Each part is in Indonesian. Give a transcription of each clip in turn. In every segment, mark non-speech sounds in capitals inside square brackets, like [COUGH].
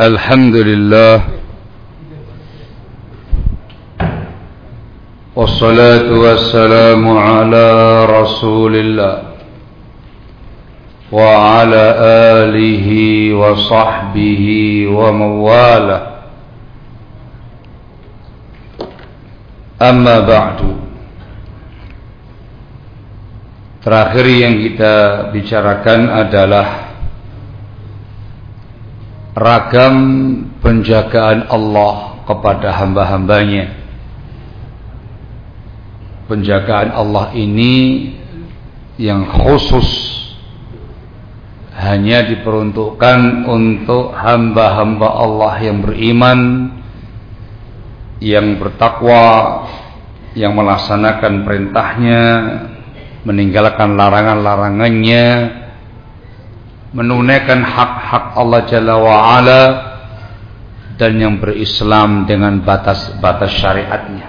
الحمد لله والصلاة والسلام على رسول الله وعلى آله وصحبه ومواله أما بعد Terakhir yang kita bicarakan adalah ragam penjagaan Allah kepada hamba-hambanya. Penjagaan Allah ini yang khusus hanya diperuntukkan untuk hamba-hamba Allah yang beriman, yang bertakwa, yang melaksanakan perintahnya, meninggalkan larangan-larangannya, menunaikan hak-hak Allah Jalla wa'ala dan yang berislam dengan batas-batas syariatnya.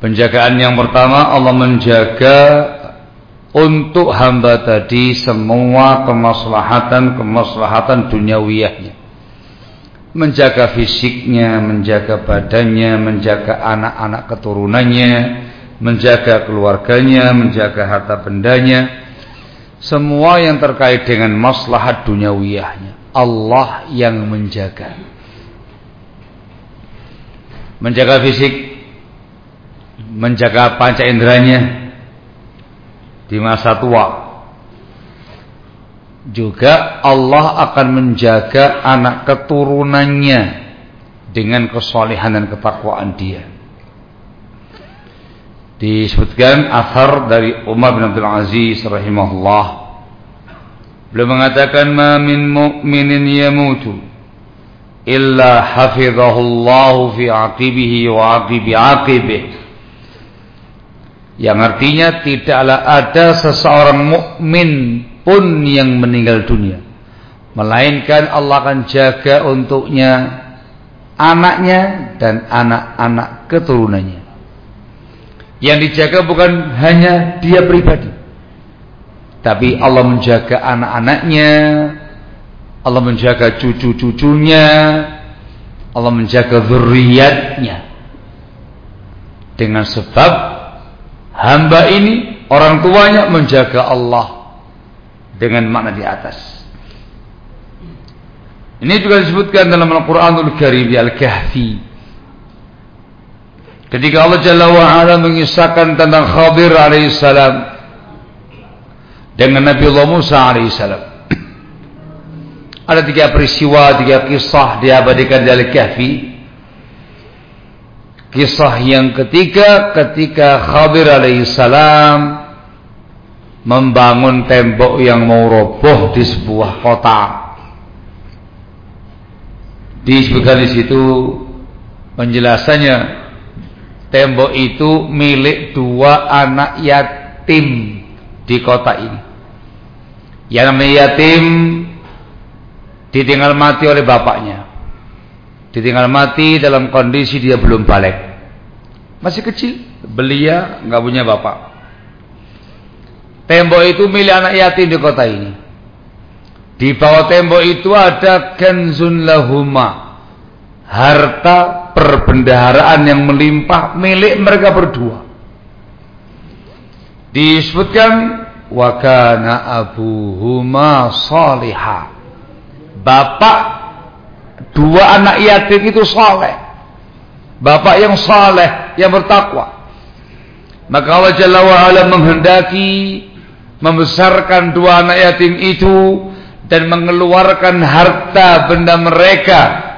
Penjagaan yang pertama Allah menjaga untuk hamba tadi semua kemaslahatan-kemaslahatan duniawiyahnya. Menjaga fisiknya, menjaga badannya, menjaga anak-anak keturunannya, menjaga keluarganya, menjaga harta bendanya, semua yang terkait dengan maslahat duniawiyahnya. Allah yang menjaga. Menjaga fisik, menjaga panca inderanya di masa tua. Juga Allah akan menjaga anak keturunannya dengan kesolehan dan ketakwaan dia. Disebutkan asar dari Umar bin Abdul Aziz rahimahullah. Beliau mengatakan ma min mu'minin yamutu illa hafizahullahu fi aqibihi wa aqibi aqibih. Yang artinya tidaklah ada seseorang mukmin pun yang meninggal dunia melainkan Allah akan jaga untuknya anaknya dan anak-anak keturunannya. Yang dijaga bukan hanya dia pribadi. Tapi Allah menjaga anak-anaknya. Allah menjaga cucu-cucunya. Allah menjaga zurriyatnya. Dengan sebab hamba ini orang tuanya menjaga Allah dengan makna di atas. Ini juga disebutkan dalam Al-Qur'anul Karim di Al-Kahfi Ketika Allah Jalla wa'ala mengisahkan tentang Khadir alaihissalam dengan Nabi Allah Musa alaihissalam. [CLEARS THROAT] Ada tiga peristiwa, tiga kisah diabadikan di Al-Kahfi. Kisah yang ketiga ketika Khadir alaihissalam membangun tembok yang mau roboh di sebuah kota. Disebutkan di situ penjelasannya Tembok itu milik dua anak yatim di kota ini. Yang namanya yatim ditinggal mati oleh bapaknya. Ditinggal mati dalam kondisi dia belum balik. Masih kecil, belia, nggak punya bapak. Tembok itu milik anak yatim di kota ini. Di bawah tembok itu ada kenzun lahuma. Harta perbendaharaan yang melimpah milik mereka berdua. Disebutkan wa kana abuhuma salihah. Bapak dua anak yatim itu saleh. Bapak yang saleh, yang bertakwa. Maka Allah Jalla wa ala menghendaki membesarkan dua anak yatim itu dan mengeluarkan harta benda mereka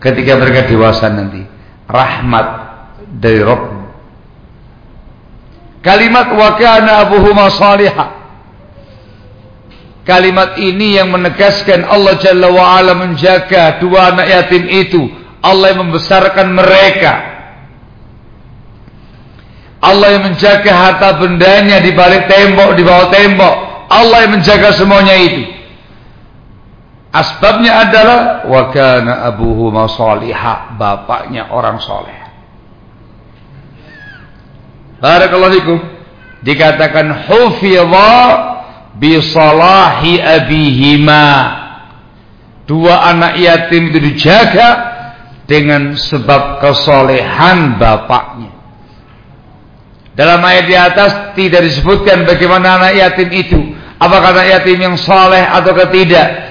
ketika mereka dewasa nanti rahmat dari Rabb. Kalimat wa kana abuhuma salihah. Kalimat ini yang menegaskan Allah Jalla wa ala menjaga dua anak yatim itu. Allah yang membesarkan mereka. Allah yang menjaga harta bendanya di balik tembok di bawah tembok. Allah yang menjaga semuanya itu Asbabnya adalah wa kana abuhu bapaknya orang soleh. Barakallahu fikum. Dikatakan hufidha bi salahi abihima. Dua anak yatim itu dijaga dengan sebab kesolehan bapaknya. Dalam ayat di atas tidak disebutkan bagaimana anak yatim itu. Apakah anak yatim yang soleh atau tidak.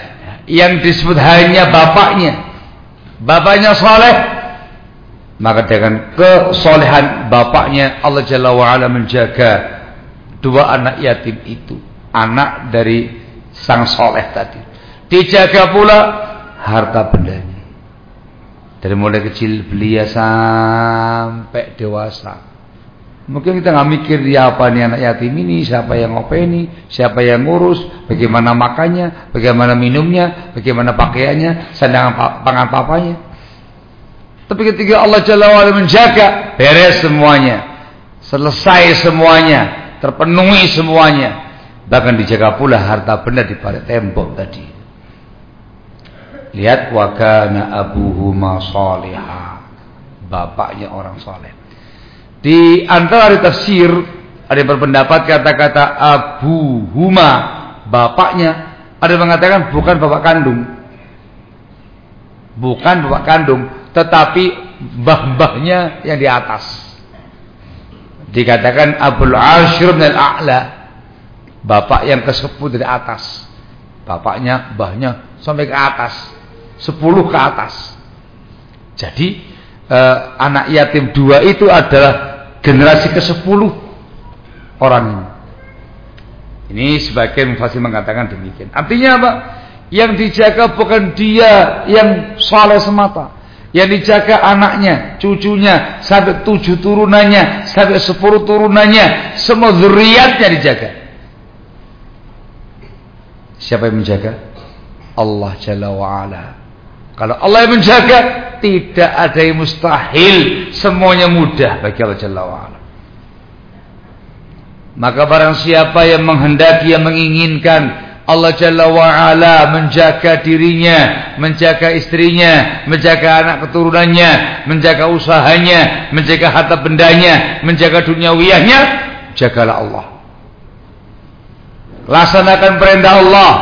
Yang disebut hanya bapaknya. Bapaknya soleh. Maka dengan kesolehan bapaknya Allah Jalla wa'ala menjaga dua anak yatim itu. Anak dari sang soleh tadi. Dijaga pula harta bendanya. Dari mulai kecil belia sampai dewasa. Mungkin kita nggak mikir dia apa nih anak yatim ini, siapa yang ngopeni, siapa yang ngurus, bagaimana makannya, bagaimana minumnya, bagaimana pakaiannya, sandangan pangan papanya. Tapi ketika Allah Jalla wa'ala menjaga, beres semuanya. Selesai semuanya, terpenuhi semuanya. Bahkan dijaga pula harta benda di pada tembok tadi. Lihat wakana abuhuma salihah. Bapaknya orang soleh. Di antara tafsir ada yang berpendapat kata-kata Abu Huma bapaknya ada yang mengatakan bukan bapak kandung. Bukan bapak kandung, tetapi mbah-mbahnya yang di atas. Dikatakan Abul Ashir bin Al-A'la. Bapak yang ke-10 dari atas. Bapaknya, mbahnya sampai ke atas. sepuluh ke atas. Jadi eh, anak yatim dua itu adalah generasi ke-10 orang ini. Ini sebagian mufasir mengatakan demikian. Artinya apa? Yang dijaga bukan dia yang saleh semata. Yang dijaga anaknya, cucunya, sampai tujuh turunannya, sampai sepuluh turunannya, semua zuriatnya dijaga. Siapa yang menjaga? Allah Jalla wa'ala. Kalau Allah yang menjaga, tidak ada yang mustahil, semuanya mudah bagi Allah Jalla wa'ala. Maka barang siapa yang menghendaki, yang menginginkan Allah Jalla wa'ala menjaga dirinya, menjaga istrinya, menjaga anak keturunannya, menjaga usahanya, menjaga harta bendanya, menjaga dunia wiyahnya, jagalah Allah. Laksanakan perintah Allah.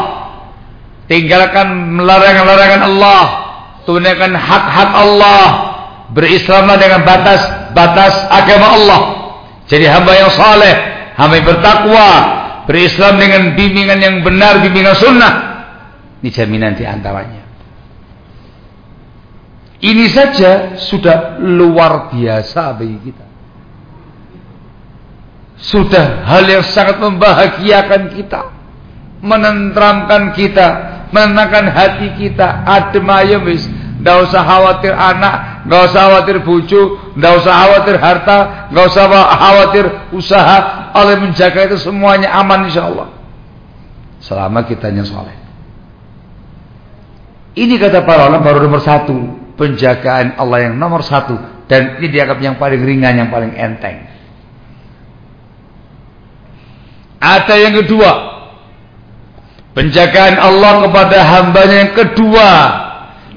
Tinggalkan melarangan-larangan Allah tunaikan hak-hak Allah, berislamlah dengan batas-batas agama Allah. Jadi hamba yang saleh, hamba yang bertakwa, berislam dengan bimbingan yang benar, bimbingan sunnah. Ini jaminan di antaranya. Ini saja sudah luar biasa bagi kita. Sudah hal yang sangat membahagiakan kita. Menentramkan kita menenangkan hati kita adem ayem wis ndak usah khawatir anak nggak usah khawatir bucu ndak usah khawatir harta nggak usah khawatir usaha. Allah menjaga itu semuanya aman insyaallah. Selama kitanya soleh. Ini kata para ulama baru nomor satu. Penjagaan Allah yang nomor satu. Dan ini dianggap yang paling ringan yang paling enteng. Ada yang kedua. Penjagaan Allah kepada hambanya yang kedua.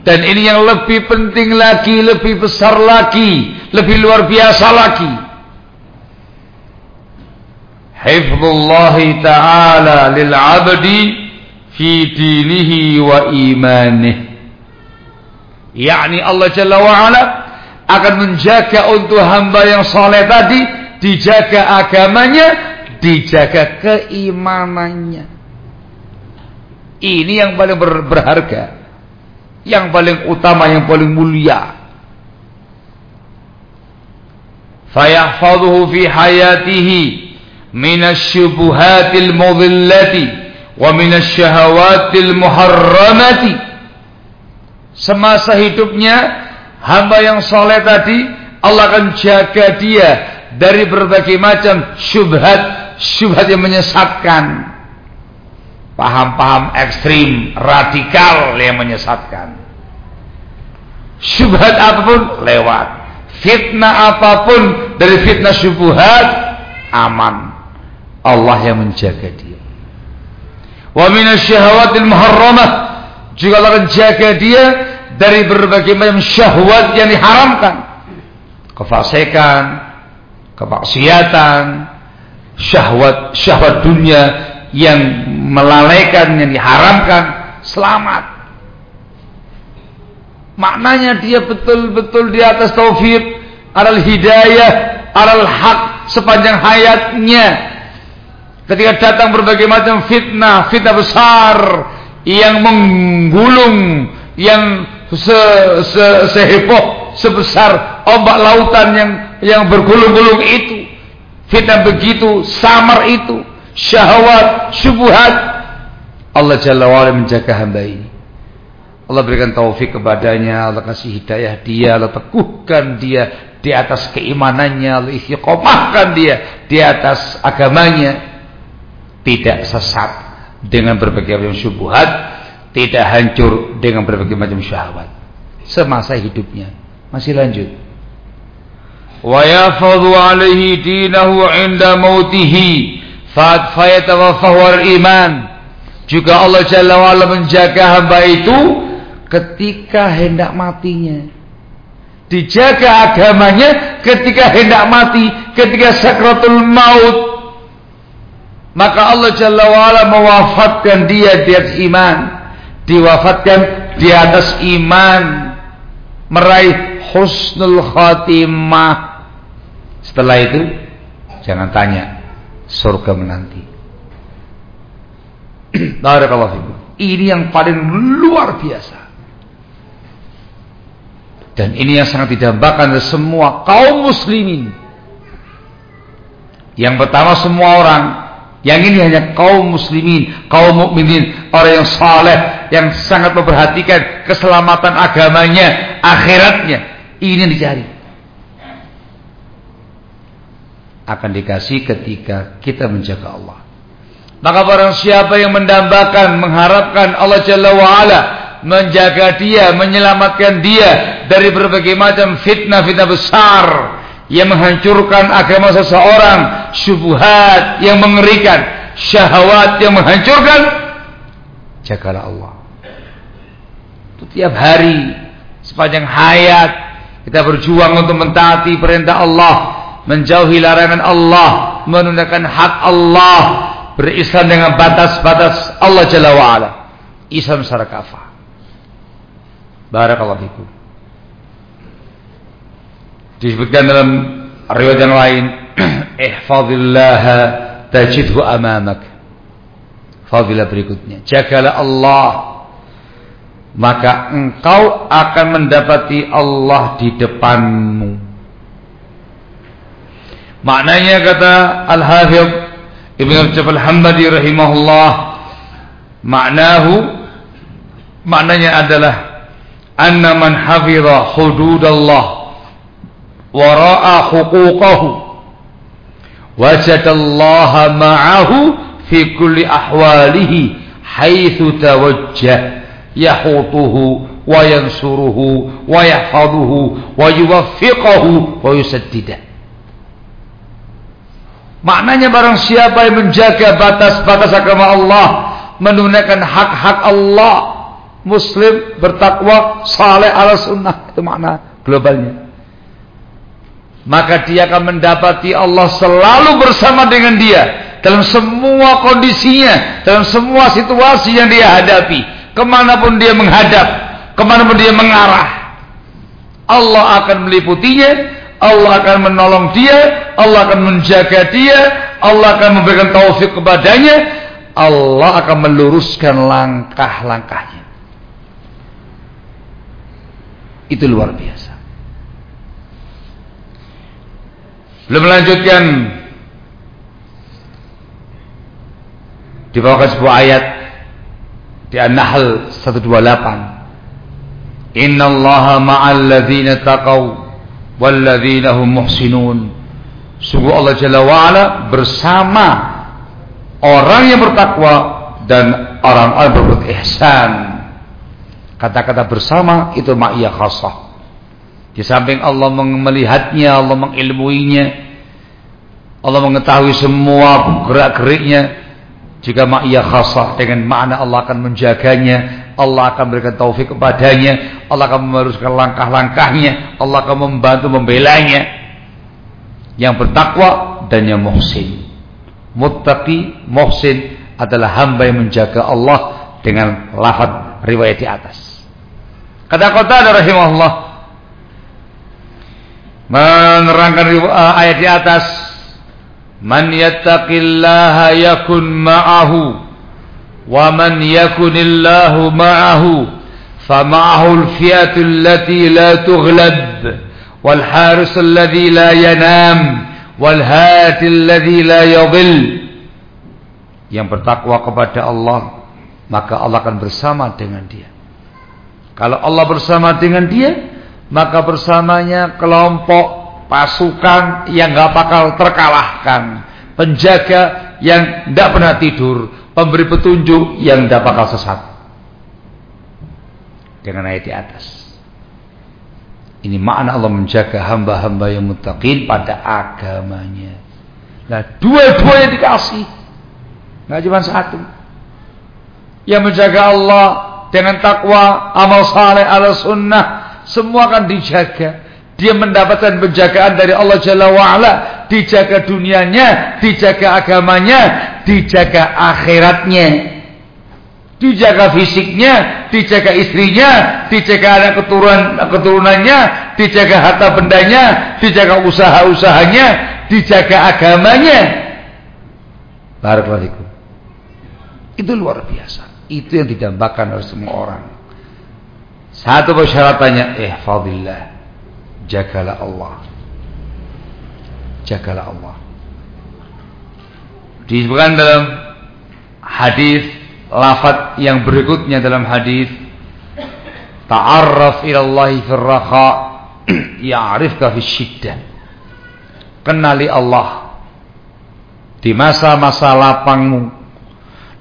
Dan ini yang lebih penting lagi, lebih besar lagi, lebih luar biasa lagi. Hifzullahi ta'ala lil abdi fi dinihi wa imanih. Yakni Allah Jalla wa'ala akan menjaga untuk hamba yang soleh tadi, dijaga agamanya, dijaga keimanannya. Ini yang paling ber berharga. Yang paling utama, yang paling mulia. Fayahfadhuhu fi hayatihi minasyubuhatil mudhillati wa minasyahawatil muharramati. Semasa hidupnya hamba yang soleh tadi Allah akan jaga dia dari berbagai macam syubhat syubhat yang menyesatkan paham-paham ekstrim, radikal yang menyesatkan. Syubhat apa pun lewat. Fitnah apa pun dari fitnah syubhat aman. Allah yang menjaga dia. Wa minasyahawatil muharramah juga Allah akan jaga dia dari berbagai macam syahwat yang diharamkan. Kefasikan, kemaksiatan, syahwat syahwat dunia yang melalaikan yang diharamkan selamat Maknanya dia betul-betul di atas taufik, alal hidayah, alal haq sepanjang hayatnya. Ketika datang berbagai macam fitnah, fitnah besar yang menggulung, yang se, se, seheboh sebesar ombak lautan yang yang bergulung-gulung itu. Fitnah begitu, samar itu, syahwat, syubhat. Allah Jalla wa'ala menjaga hamba ini. Allah berikan taufik kepadanya, Allah kasih hidayah dia, Allah teguhkan dia di atas keimanannya, Allah istiqomahkan dia di atas agamanya. Tidak sesat dengan berbagai macam syubhat, tidak hancur dengan berbagai macam syahwat. Semasa hidupnya masih lanjut. Wa yafadhu alaihi dinahu 'inda mautihi fa fayatawaffahu iman. Juga Allah Jalla wa'ala menjaga hamba itu ketika hendak matinya. Dijaga agamanya ketika hendak mati, ketika sakratul maut. Maka Allah Jalla wa'ala mewafatkan dia di atas iman. Diwafatkan di atas iman. Meraih husnul khatimah. Setelah itu, jangan tanya. Surga menanti. [CLEARS THROAT] Barakallahu Ini yang paling luar biasa. Dan ini yang sangat didambakan oleh semua kaum muslimin. Yang pertama semua orang, yang ini hanya kaum muslimin, kaum mukminin, orang yang saleh, yang sangat memperhatikan keselamatan agamanya, akhiratnya. Ini yang dicari. Akan dikasih ketika kita menjaga Allah. Maka barang siapa yang mendambakan, mengharapkan Allah Jalla wa'ala menjaga dia, menyelamatkan dia dari berbagai macam fitnah-fitnah besar yang menghancurkan agama seseorang, syubhat yang mengerikan, syahwat yang menghancurkan. Jagalah Allah. Itu tiap hari sepanjang hayat kita berjuang untuk mentaati perintah Allah, menjauhi larangan Allah, menunaikan hak Allah, berislam dengan batas-batas Allah Jalla wa'ala. Islam secara kafah. Barakallahu fikum. Disebutkan dalam riwayat yang lain, [CLEARS THROAT] "Ihfazillah tajidhu amamak." Fadilah berikutnya, jagalah Allah maka engkau akan mendapati Allah di depanmu. Maknanya kata Al-Hafidh Ibn Rajab Al-Hambali rahimahullah, maknahu maknanya adalah anna man hafidha hududallah wa ra'a huquqahu wajadallaha ma'ahu fi kulli ahwalihi haitsu tawajjah yahutuhu wa yansuruhu wa yahfaduhu wa yuwaffiqahu wa yusaddidah Maknanya barang siapa yang menjaga batas-batas agama Allah, menunaikan hak-hak Allah, muslim, bertakwa, saleh ala sunnah. Itu makna globalnya. Maka dia akan mendapati Allah selalu bersama dengan dia. Dalam semua kondisinya. Dalam semua situasi yang dia hadapi. Ke mana pun dia menghadap. Ke mana pun dia mengarah. Allah akan meliputinya. Allah akan menolong dia. Allah akan menjaga dia. Allah akan memberikan taufik kepadanya. Allah akan meluruskan langkah-langkahnya. Itu luar biasa. Belum melanjutkan dibawakan sebuah ayat di An-Nahl 128. Innallaha ma'al ladzina taqaw wal ladzina hum muhsinun. Sungguh Allah Jalla wa'ala bersama orang yang bertakwa dan orang-orang berbuat ihsan. Kata-kata bersama itu ma'iyah khasah. Di samping Allah melihatnya, Allah mengilmuinya, Allah mengetahui semua gerak-geriknya. Jika ma'iyah khasah dengan makna Allah akan menjaganya, Allah akan berikan taufik kepadanya, Allah akan meneruskan langkah-langkahnya, Allah akan membantu membelanya. Yang bertakwa dan yang muhsin. Muttaqi, muhsin adalah hamba yang menjaga Allah dengan lafaz riwayat di atas. Kata kota rahimahullah menerangkan uh, ayat di atas Man yattaqillaha yakun ma'ahu yakunillahu ma'ahu fama'ahu al-fiyatu allati la tughlab wal haris alladhi la yanam wal hati alladhi la yadhill yang bertakwa kepada Allah maka Allah akan bersama dengan dia. Kalau Allah bersama dengan dia maka bersamanya kelompok pasukan yang gak bakal terkalahkan, penjaga yang tidak pernah tidur, pemberi petunjuk yang tidak bakal sesat. Dengan ayat di atas. Ini makna Allah menjaga hamba-hamba yang mutakin pada agamanya. Nah, dua-duanya dikasih. Nggak cuma satu. Yang menjaga Allah dengan takwa, amal saleh, ala sunnah, semua akan dijaga. Dia mendapatkan penjagaan dari Allah Jalla wa'ala. Dijaga dunianya, dijaga agamanya, dijaga akhiratnya. Dijaga fisiknya, dijaga istrinya, dijaga anak keturunan keturunannya, dijaga harta bendanya, dijaga usaha-usahanya, dijaga agamanya. Barakallahu Itu luar biasa. Itu yang didambakan oleh semua orang. Satu persyaratannya, eh fadillah jagalah Allah jagalah Allah disebutkan dalam hadis lafaz yang berikutnya dalam hadis ta'arraf ila Allah [CLEARS THROAT] fi raha ya'rifka syiddah. Kenali Allah di masa-masa lapangmu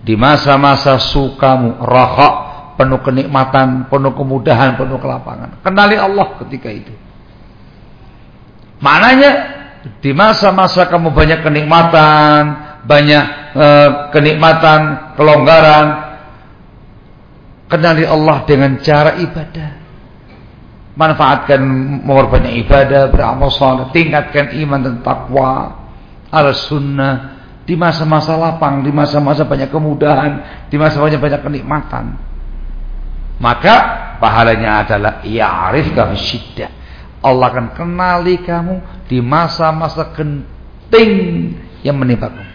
di masa-masa sukamu raha penuh kenikmatan penuh kemudahan penuh kelapangan. Kenali Allah ketika itu. Maknanya di masa-masa kamu banyak kenikmatan, banyak e, kenikmatan, kelonggaran, kenali Allah dengan cara ibadah. Manfaatkan memperbanyak ibadah, beramal saleh, tingkatkan iman dan takwa, al sunnah di masa-masa lapang, di masa-masa banyak kemudahan, di masa-masa banyak kenikmatan. Maka pahalanya adalah ya'rifka syiddah Allah akan kenali kamu di masa-masa genting yang menimpa kamu.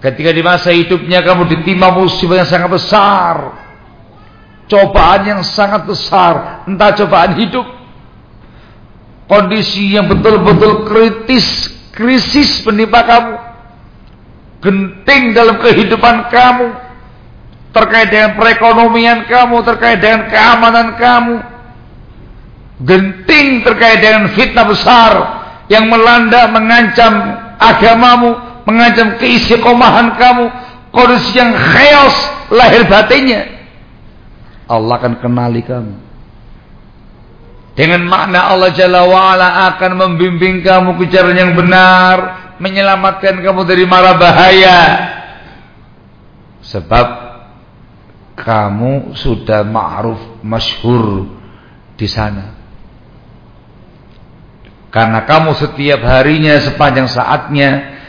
Ketika di masa hidupnya kamu ditimpa musibah yang sangat besar, cobaan yang sangat besar, entah cobaan hidup, kondisi yang betul-betul kritis, krisis menimpa kamu, genting dalam kehidupan kamu, terkait dengan perekonomian kamu, terkait dengan keamanan kamu, genting terkait dengan fitnah besar yang melanda mengancam agamamu, mengancam keistiqomahan kamu, kondisi yang chaos lahir batinnya. Allah akan kenali kamu. Dengan makna Allah Jalla wa'ala akan membimbing kamu ke jalan yang benar, menyelamatkan kamu dari mara bahaya. Sebab kamu sudah ma'ruf masyhur di sana. Karena kamu setiap harinya sepanjang saatnya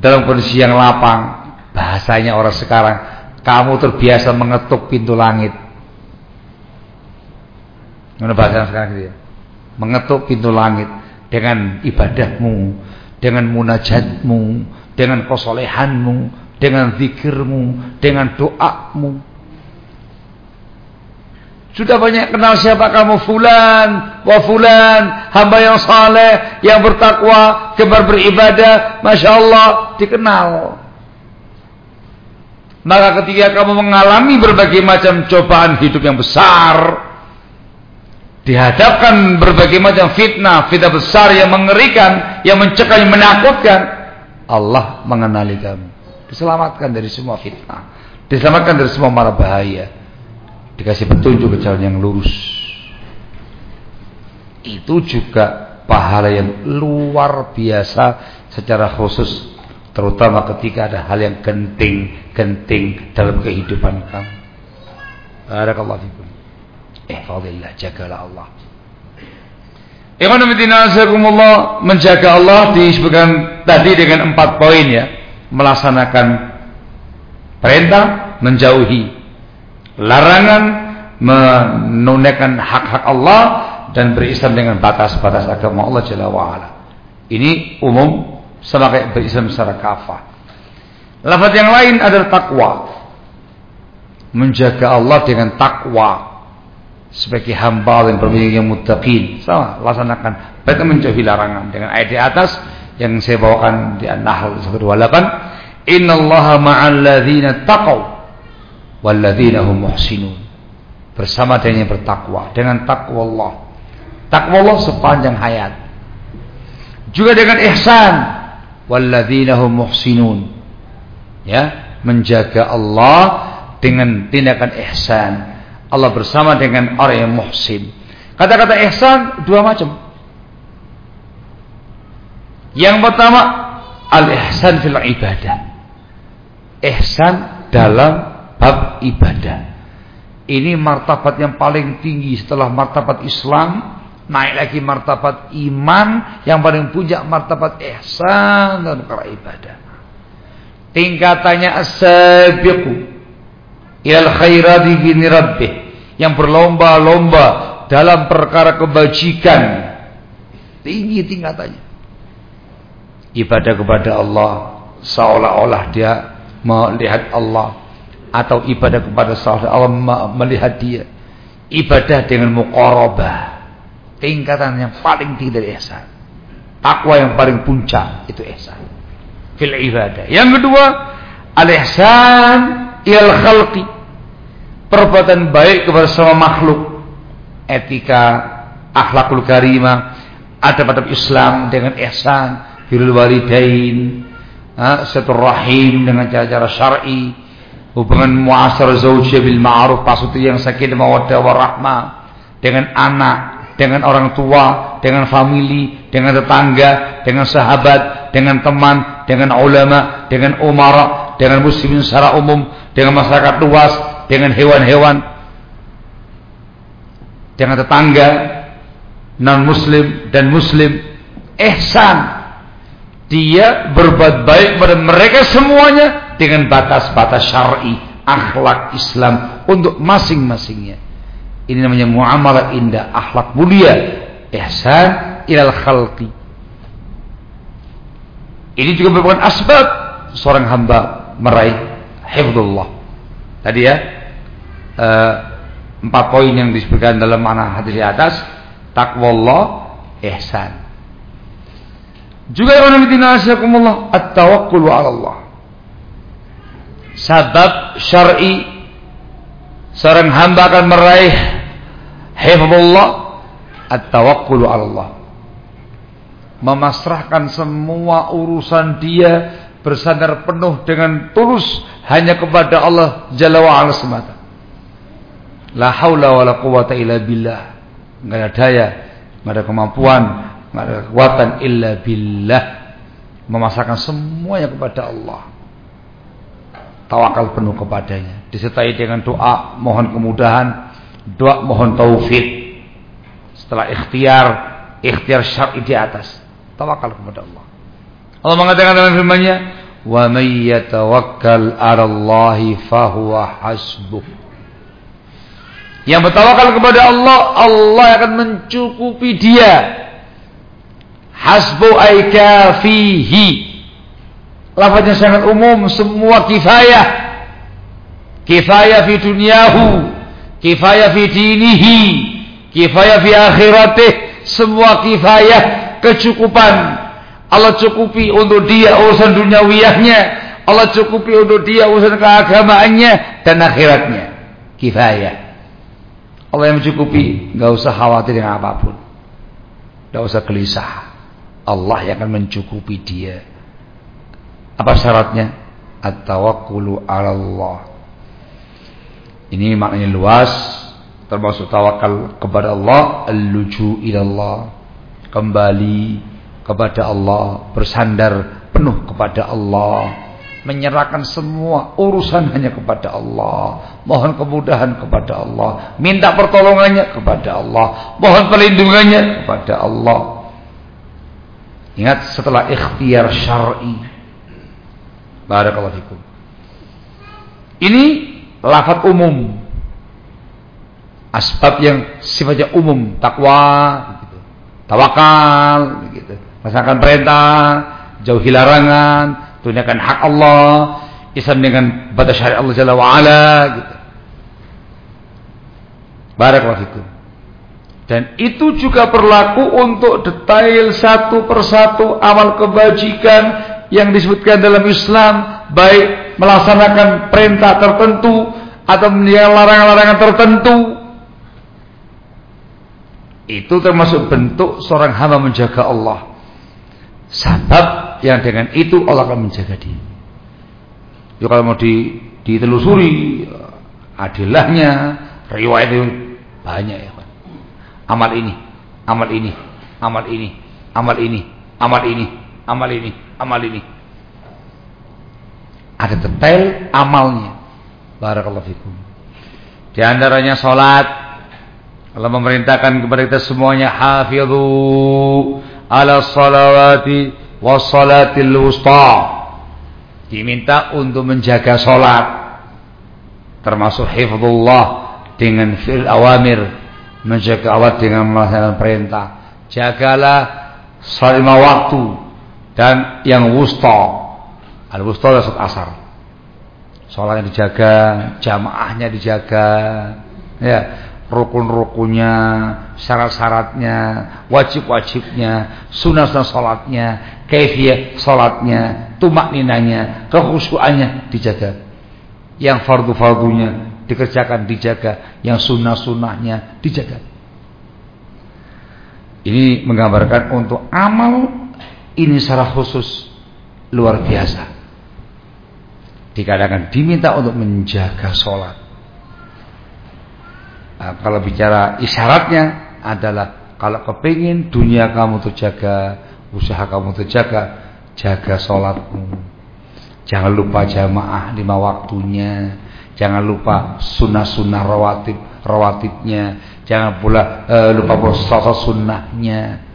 dalam kondisi yang lapang. Bahasanya orang sekarang, kamu terbiasa mengetuk pintu langit. Mana bahasa sekarang gitu ya? Mengetuk pintu langit dengan ibadahmu, dengan munajatmu, dengan kosolehanmu, dengan zikirmu, dengan doamu. Sudah banyak kenal siapa kamu? Fulan, wa fulan, hamba yang saleh, yang bertakwa, gemar beribadah, masya Allah dikenal. Maka ketika kamu mengalami berbagai macam cobaan hidup yang besar, dihadapkan berbagai macam fitnah, fitnah besar yang mengerikan, yang mencekam, yang menakutkan, Allah mengenali kamu, diselamatkan dari semua fitnah, diselamatkan dari semua mara bahaya dikasih petunjuk ke jalan yang lurus itu juga pahala yang luar biasa secara khusus terutama ketika ada hal yang genting-genting dalam kehidupan kamu. Barakallahu fikum. Ihfazillah, jagalah Allah. Ikhwan fillah menjaga Allah disebutkan tadi dengan empat poin ya. Melaksanakan perintah, menjauhi larangan menunaikan hak-hak Allah dan berislam dengan batas-batas agama Allah Jalla wa'ala. Ini umum sama berislam secara kafah. Lafaz yang lain adalah takwa. Menjaga Allah dengan takwa sebagai hamba dan pemilik yang muttaqin. Sama, laksanakan. Baik menjauhi larangan dengan ayat di atas yang saya bawakan di An-Nahl 128. Innallaha ma'al ladzina taqaw wal ladzina hum muhsinun. Bersama dengan yang bertakwa, dengan takwa Allah. Takwa Allah sepanjang hayat. Juga dengan ihsan wal ladzina hum muhsinun. Ya, menjaga Allah dengan tindakan ihsan. Allah bersama dengan orang yang muhsin. Kata-kata ihsan dua macam. Yang pertama, al-ihsan fil ibadah. Ihsan dalam bab ibadah. Ini martabat yang paling tinggi setelah martabat Islam, naik lagi martabat iman, yang paling puncak martabat ihsan dalam perkara ibadah. Tingkatannya as-sabiqu ilal khairati gini rabbih yang berlomba-lomba dalam perkara kebajikan tinggi tingkatannya ibadah kepada Allah seolah-olah dia melihat Allah atau ibadah kepada seolah Allah melihat dia. Ibadah dengan muqarabah. Tingkatan yang paling tinggi dari ihsan. Takwa yang paling puncak itu ihsan. Fil ibadah. Yang kedua al ihsan il khalqi. Perbuatan baik kepada semua makhluk. Etika akhlakul karimah ada pada Islam dengan ihsan. Birrul walidain, setur rahim dengan cara-cara syar'i, hubungan muasar zaujiyah bil ma'ruf, pasutu yang sakit mawaddah warahmah. Dengan anak, dengan orang tua, dengan famili, dengan tetangga, dengan sahabat, dengan teman, dengan ulama, dengan umara, dengan muslimin secara umum, dengan masyarakat luas, dengan hewan-hewan, dengan tetangga, non muslim dan muslim, ihsan. Dia berbuat baik kepada mereka semuanya dengan batas-batas syar'i, akhlak Islam untuk masing-masingnya. Ini namanya muamalah indah, akhlak mulia, ihsan ilal khalqi. Ini juga merupakan asbab seorang hamba meraih hifdzullah. Tadi ya, uh, empat poin yang disebutkan dalam mana hadis di atas, takwa Allah, ihsan. Juga yang dinasihakumullah at-tawakkul 'ala Allah. Sabab syar'i seorang hamba akan meraih hifdzullah at-tawakkul 'ala Allah. Memasrahkan semua urusan dia bersandar penuh dengan tulus hanya kepada Allah Jalla wa ala semata. La haula wala quwata illa billah. Enggak ada daya, enggak ada kemampuan, Tidak ada kekuatan illa billah. Memasakkan semuanya kepada Allah. Tawakal penuh kepadanya. Disertai dengan doa mohon kemudahan. Doa mohon taufik. Setelah ikhtiar. Ikhtiar syar'i di atas. Tawakal kepada Allah. Allah mengatakan dalam firman-Nya, "Wa may yatawakkal 'ala fahuwa hasbuh." Yang bertawakal kepada Allah, Allah akan mencukupi dia hasbu ay kafihi lafaznya sangat umum semua kifayah. Kifayah fi dunyahu kifayah fi dinihi kifayah fi akhiratih. Semua kifayah kecukupan. Allah cukupi untuk dia urusan duniawiyahnya. Allah cukupi untuk dia urusan keagamaannya dan akhiratnya. Kifayah. Allah yang mencukupi nggak usah khawatir dengan apa pun. Nggak usah gelisah. Allah yang akan mencukupi dia. Apa syaratnya? At-tawakkulu 'ala Allah. Ini maknanya luas, termasuk tawakal kepada Allah, al-luju ila Allah. Kembali kepada Allah, bersandar penuh kepada Allah, menyerahkan semua urusan hanya kepada Allah, mohon kemudahan kepada Allah, minta pertolongannya kepada Allah, mohon perlindungannya kepada Allah. Ingat setelah ikhtiar syar'i. Barakallahu fikum. Ini lafaz umum. asbab yang sifatnya umum, takwa, gitu. tawakal, gitu. Laksanakan perintah, jauhi larangan, tunaikan hak Allah, Islam dengan batas syariat Allah Jalla wa'ala, gitu. Barakallahu fikum. Dan itu juga berlaku untuk detail satu persatu amal kebajikan yang disebutkan dalam Islam, baik melaksanakan perintah tertentu atau meninggalkan larangan-larangan tertentu. Itu termasuk bentuk seorang hamba menjaga Allah. Sebab yang dengan itu Allah akan menjaga dia. Ya kalau mau di, ditelusuri adilahnya, riwayat itu banyak ya Pak. Amal ini, amal ini, amal ini, amal ini, amal ini, amal ini, amal ini. Ada detail amalnya. Barakallahu fikum. Di antaranya salat Allah memerintahkan kepada kita semuanya hafidhu ala salawati was salatil wusta. Diminta untuk menjaga salat termasuk hifdzullah dengan fil awamir menjaga Allah dengan melaksanakan perintah. Jagalah salat lima waktu dan yang wusta. Al-wusta adalah asar sholatnya dijaga, jamaahnya dijaga, ya rukun-rukunnya, syarat-syaratnya, wajib-wajibnya, sunnah-sunnah sholatnya, kefiah sholatnya, tumak ninanya, dijaga. Yang fardu-fardunya dikerjakan dijaga, yang sunnah-sunnahnya dijaga. Ini menggambarkan untuk amal ini secara khusus luar biasa dikatakan diminta untuk menjaga sholat. Nah, kalau bicara isyaratnya adalah kalau kepingin dunia kamu terjaga, usaha kamu terjaga, jaga sholatmu. Jangan lupa jamaah lima waktunya. Jangan lupa sunnah-sunnah rawatib, rawatibnya. Jangan pula uh, lupa puasa sunnahnya.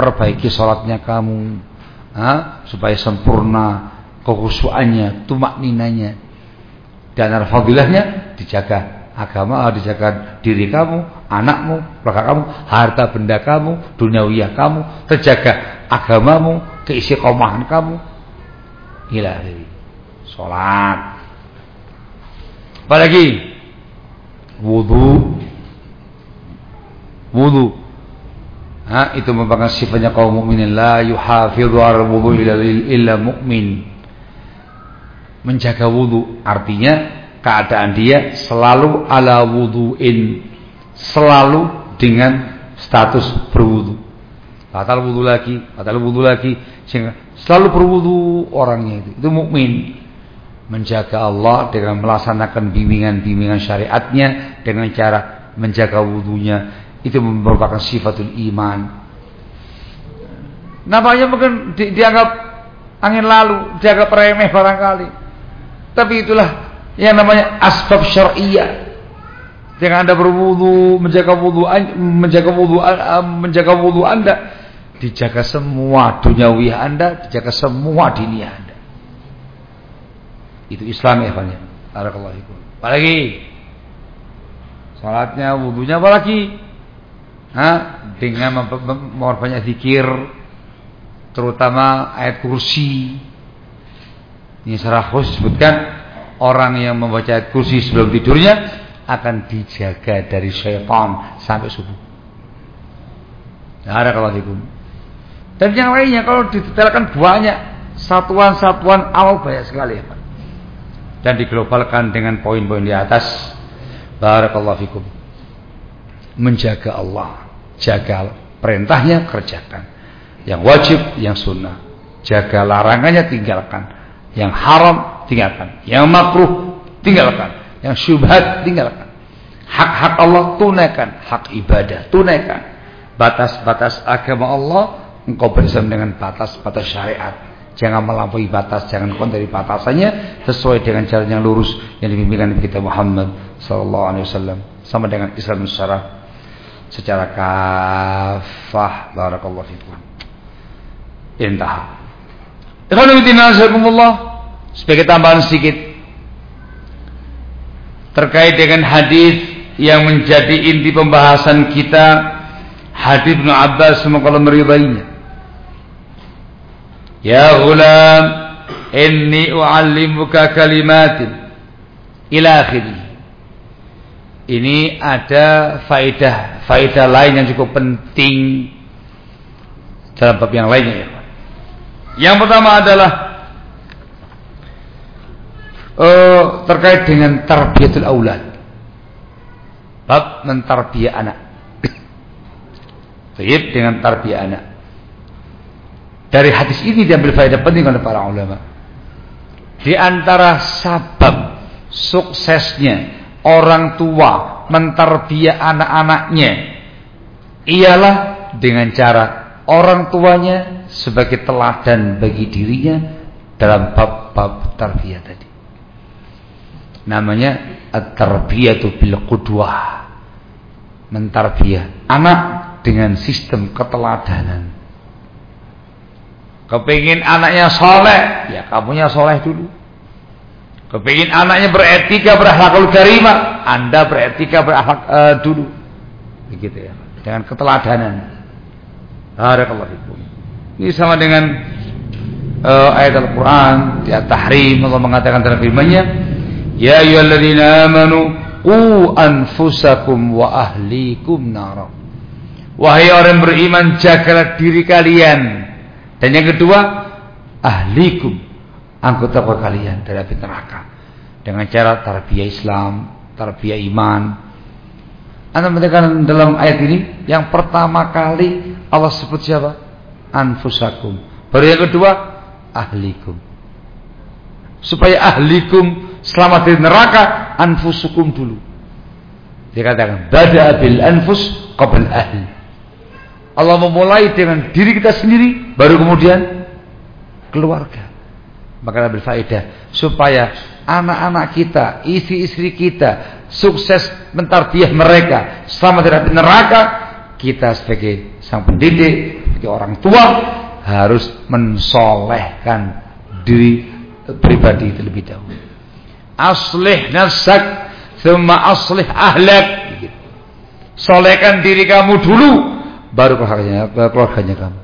Perbaiki sholatnya kamu. Ha? supaya sempurna kekhusyuannya, tumak ninanya. Dan al-fadilahnya dijaga agama, ah, dijaga diri kamu, anakmu, keluarga kamu, harta benda kamu, duniawiyah kamu, terjaga agamamu, keistiqomahan kamu. Ilahi. Salat. Apalagi wudu. Wudu. Ha, itu merupakan sifatnya kaum mukminin. La yuhafidhu wudu illa, mu'min menjaga wudhu artinya keadaan dia selalu ala wudhuin selalu dengan status berwudhu batal wudhu lagi batal wudhu lagi. Sehingga selalu berwudhu orangnya itu. Itu mukmin. Menjaga Allah dengan melaksanakan bimbingan-bimbingan syariatnya dengan cara menjaga wudhunya itu merupakan sifatul iman namanya mungkin di, dianggap angin lalu dianggap remeh barangkali tapi itulah yang namanya asbab syariah. Dengan Anda berwudu, menjaga wudu menjaga wudu menjaga wudu Anda, dijaga semua duniawi Anda, dijaga semua dini Anda. Itu Islam ya, Pak. Barakallahu fikum. Apalagi salatnya, wudunya apalagi? Hah? Dengan memperbanyak zikir terutama ayat kursi ini secara khusus sebutkan orang yang membaca kursi sebelum tidurnya akan dijaga dari syaitan sampai subuh. Itu. Dan yang lainnya kalau didetailkan banyak satuan-satuan awal banyak sekali ya Pak. Dan diglobalkan dengan poin-poin di atas. Barakallahu fikum. Menjaga Allah, jaga perintahnya kerjakan. Yang wajib, yang sunnah. Jaga larangannya tinggalkan yang haram tinggalkan, yang makruh tinggalkan, yang syubhat tinggalkan. Hak-hak Allah tunaikan, hak ibadah tunaikan. Batas-batas agama Allah engkau bersama dengan batas-batas syariat. Jangan melampaui batas, jangan kau dari batasannya sesuai dengan jalan yang lurus yang dibimbingkan kita Muhammad sallallahu alaihi wasallam sama dengan Islam secara secara kafah barakallahu fikum. Intah. Sebagai tambahan sedikit terkait dengan hadis yang menjadi inti pembahasan kita hadis Ibnu Abbas semoga Allah meridainya. Ya ghulam, inni u'allimuka kalimatin ila akhirih. Ini ada faedah, faedah lain yang cukup penting dalam bab yang lainnya ya. Yang pertama adalah uh, terkait dengan tarbiyatul aulad. Bab mentarbiyah anak. Baik dengan tarbiyah anak. Dari hadis ini diambil faedah penting oleh para ulama. Di antara sabab suksesnya orang tua mentarbiyah anak-anaknya ialah dengan cara orang tuanya sebagai teladan bagi dirinya dalam bab-bab tarbiyah tadi. Namanya at-tarbiyatu bil qudwah. Mentarbiyah anak dengan sistem keteladanan. Kepingin anaknya soleh, ya kamunya soleh dulu. Kepingin anaknya beretika, berakhlakul karimah, Anda beretika, berakhlak uh, dulu. Begitu ya. Dengan keteladanan. Barakallahu fikum. Ini sama dengan uh, ayat Al-Qur'an di At-Tahrim Allah mengatakan dalam firman-Nya, "Ya ayyuhalladzina amanu qu anfusakum wa ahlikum nar." Wahai orang beriman, jagalah diri kalian. Dan yang kedua, ahlikum anggota kalian dari api neraka dengan cara tarbiyah Islam, tarbiyah iman. Anda mendengarkan dalam ayat ini yang pertama kali Allah sebut siapa? Anfusakum. Baru yang kedua ahlikum. Supaya ahlikum selamat dari neraka, anfusukum dulu. Dia katakan, bada bil anfus qabl ahli. Allah memulai dengan diri kita sendiri, baru kemudian keluarga maka ambil faedah supaya anak-anak kita, istri-istri kita sukses mentarbiah mereka selamat dari neraka. Kita sebagai sang pendidik, sebagai orang tua harus mensolehkan diri pribadi terlebih dahulu. Aslih nafsak, thumma aslih ahlak. Solehkan diri kamu dulu, baru keluarganya, keluarganya kamu.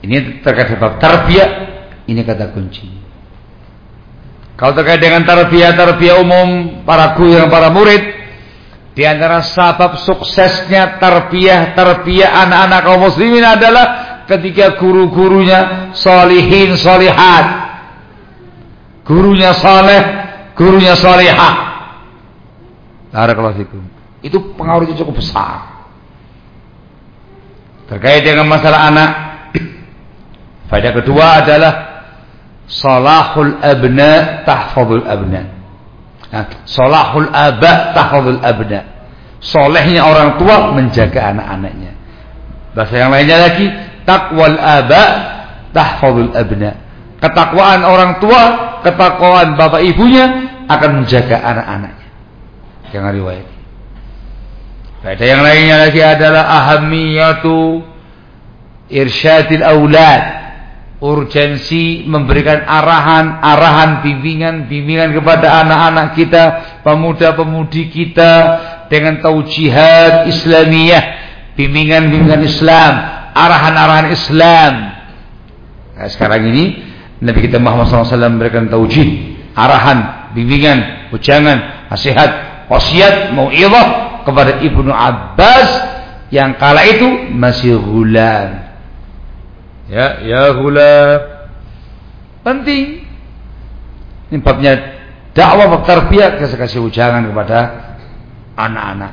Ini terkait bab tarbiyah ini kata kunci. Kalau terkait dengan tarbiyah-tarbiyah umum para guru dan para murid, di antara sebab suksesnya tarbiyah-tarbiyah anak-anak kaum muslimin adalah ketika guru-gurunya solihin solihat. Gurunya soleh, gurunya solihah. Barakallahu. Itu pengaruhnya cukup besar. Terkait dengan masalah anak, [COUGHS] faedah kedua adalah salahul abna tahfadul abna. Nah, salahul aba tahfadul abna. Solehnya orang tua menjaga anak-anaknya. Bahasa yang lainnya lagi takwal aba tahfadul abna. Ketakwaan orang tua ketakwaan bapak ibunya akan menjaga anak-anaknya. Jangan riwayat. Ada yang lainnya lagi adalah ahamiyatu irsyadil aulad urgensi memberikan arahan-arahan bimbingan-bimbingan kepada anak-anak kita, pemuda-pemudi kita dengan taujihat Islamiyah, bimbingan-bimbingan Islam, arahan-arahan Islam. Nah, sekarang ini Nabi kita Muhammad SAW memberikan taujih, arahan, bimbingan, ujangan, nasihat, wasiat, mau'izah kepada Ibnu Abbas yang kala itu masih gulam Ya, ya gula. Penting. Ini babnya dakwah bab tarbiyah kasih kasih ujangan kepada anak-anak.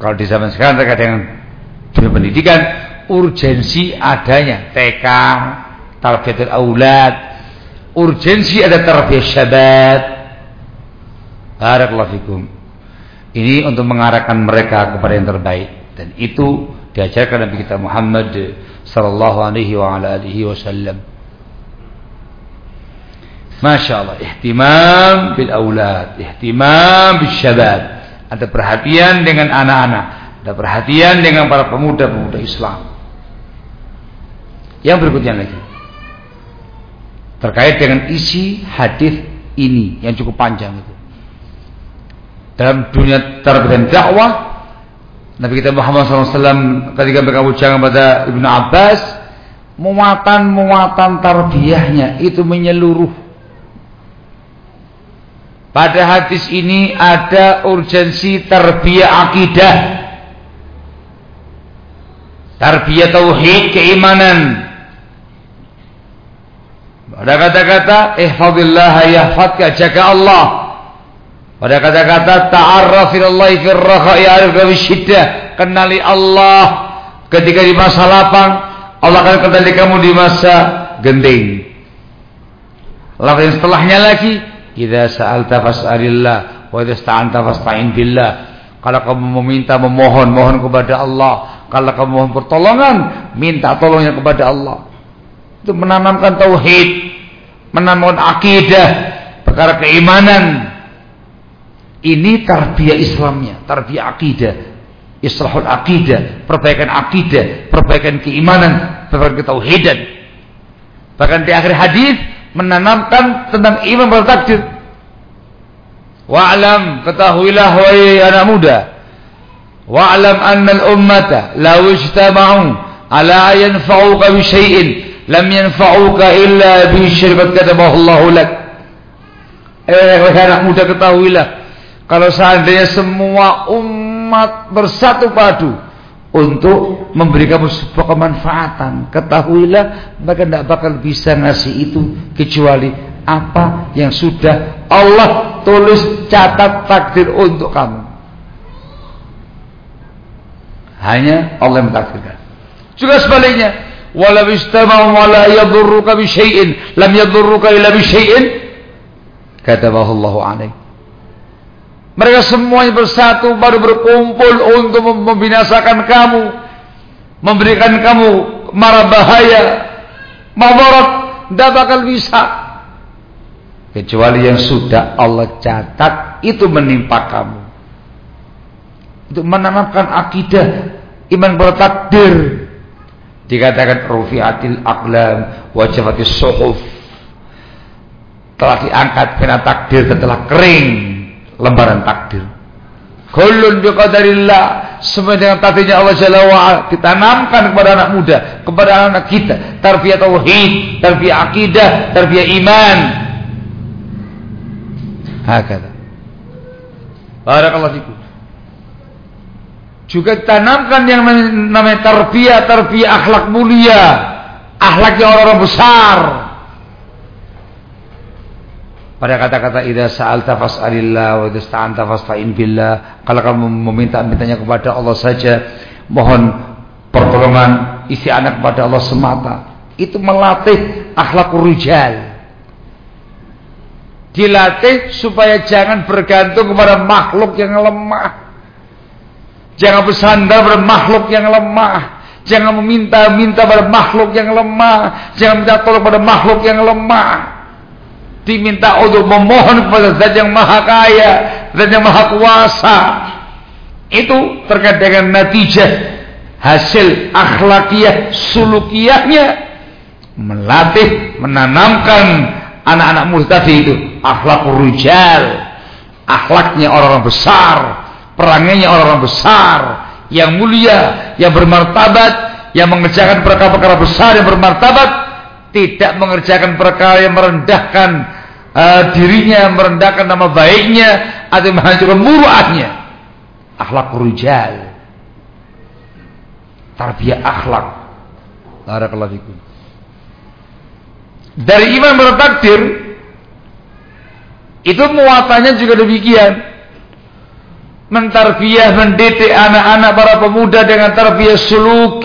Kalau di zaman sekarang terkait dengan dunia pendidikan, urgensi adanya TK, tarbiyatul aulad, urgensi ada tarbiyah syabab. Barakallahu fikum. Ini untuk mengarahkan mereka kepada yang terbaik dan itu diajarkan Nabi kita Muhammad sallallahu alaihi wa ala alihi wasallam. Masya Allah, ihtimam bil aulad, ihtimam bil syabab. Ada perhatian dengan anak-anak, ada perhatian dengan para pemuda-pemuda Islam. Yang berikutnya lagi. Terkait dengan isi hadis ini yang cukup panjang itu. dalam dunia dan dakwah Nabi kita Muhammad SAW ketika ucapkan pada Ibnu Abbas muatan-muatan tarbiyahnya itu menyeluruh. Pada hadis ini ada urgensi tarbiyah akidah. Tarbiyah tauhid keimanan. Pada kata-kata ihfazillah yahfadka jaga Allah. Pada kata-kata ta'arrafillahi fir rakha'i arifka. Kenali Allah ketika di masa lapang, Allah akan kenali kamu di masa genting. Lalu yang setelahnya lagi, idza sa'alta fas'alillah wa idza sta'anta fasta'in billah. Kalau kamu meminta memohon, mohon kepada Allah. Kalau kamu mohon pertolongan, minta tolongnya kepada Allah. Itu menanamkan tauhid, menanamkan akidah, perkara keimanan. Ini tarbiyah Islamnya, tarbiyah akidah, islahul akidah, perbaikan akidah, perbaikan keimanan, perbaikan ketauhidan. Bahkan di akhir hadis menanamkan tentang iman pada takdir. Wa'lam ketahuilah wahai anak muda. Wa'lam anna al-ummata law ijtama'u ala yanfa'uka bi syai'in lam yanfa'uka illa bi syirkat katabahu Allah lak. Eh, anak muda ketahuilah kalau seandainya semua umat bersatu padu untuk memberi kamu sebuah kemanfaatan, ketahuilah mereka tidak bakal bisa ngasih itu kecuali apa yang sudah Allah tulis catat takdir untuk kamu. Hanya Allah yang mentakdirkan. Juga sebaliknya, walau istama'u wala yadurruka bi syai'in lam yadurruka illa bi syai'in Allah alaih mereka semuanya bersatu baru berkumpul untuk membinasakan kamu memberikan kamu mara bahaya madarat tidak bakal bisa. Kecuali yang sudah Allah catat itu menimpa kamu. Untuk menanamkan akidah iman bertakdir. Dikatakan rufi'atil aqlam wajafatis suhuf. Telah diangkat kena takdir setelah kering lembaran takdir. Kullun biqadarillah semua dengan takdirnya Allah Jalla wa ditanamkan kepada anak muda, kepada anak kita, tarbiyah tauhid, tarbiyah akidah, tarbiyah iman. Hakata. Barakallahu fikum juga tanamkan yang namanya tarbiyah, tarbiyah akhlak mulia, akhlaknya orang-orang besar. Pada kata-kata idza sa'alta fas'alillah wa idza sta'anta fasta'in billah. Kalau kamu meminta mintanya kepada Allah saja, mohon pertolongan isi anak kepada Allah semata. Itu melatih akhlak rijal. Dilatih supaya jangan bergantung kepada makhluk yang lemah Jangan bersandar pada makhluk yang lemah. Jangan meminta-minta pada makhluk yang lemah. Jangan minta tolong pada makhluk yang lemah. Diminta untuk memohon kepada zat yang maha kaya. Zat yang maha kuasa. Itu terkait dengan natijah. Hasil akhlakiyah, sulukiyahnya. Melatih, menanamkan anak-anak muda itu. Akhlak rijal. Akhlaknya orang-orang besar perangainya orang-orang besar yang mulia, yang bermartabat, yang mengerjakan perkara-perkara besar yang bermartabat, tidak mengerjakan perkara yang merendahkan uh, dirinya, merendahkan nama baiknya atau menghancurkan muruahnya. Akhlak rijal. Tarbiyah akhlak. Barakallahu fikum. Dari iman bertakdir itu muatannya juga demikian mentarbiyah mendidik anak-anak para pemuda dengan tarbiyah suluk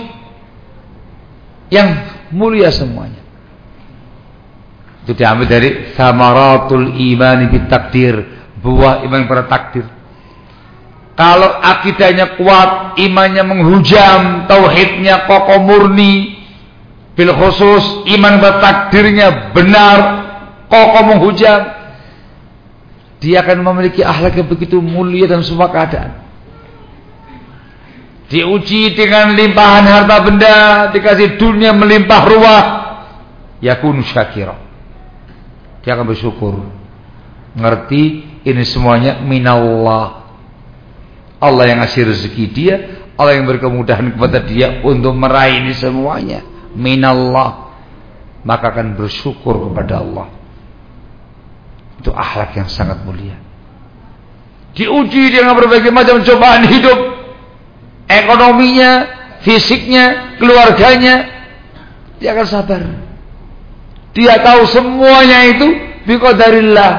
yang mulia semuanya. Itu diambil dari samaratul iman takdir, buah iman pada takdir. Kalau akidahnya kuat, imannya menghujam, tauhidnya kokoh murni, bil khusus iman bertakdirnya benar, kokoh menghujam, dia akan memiliki akhlak yang begitu mulia dan semua keadaan. Diuji dengan limpahan harta benda, dikasih dunia melimpah ruah, yakun syakira. Dia akan bersyukur. Ngerti ini semuanya minallah Allah yang ngasih rezeki dia, Allah yang berkemudahan kepada dia untuk meraih ini semuanya. Minallah. Maka akan bersyukur kepada Allah. Itu akhlak yang sangat mulia. Diuji dengan berbagai macam cobaan hidup. Ekonominya, fisiknya, keluarganya. Dia akan sabar. Dia tahu semuanya itu biqadarillah.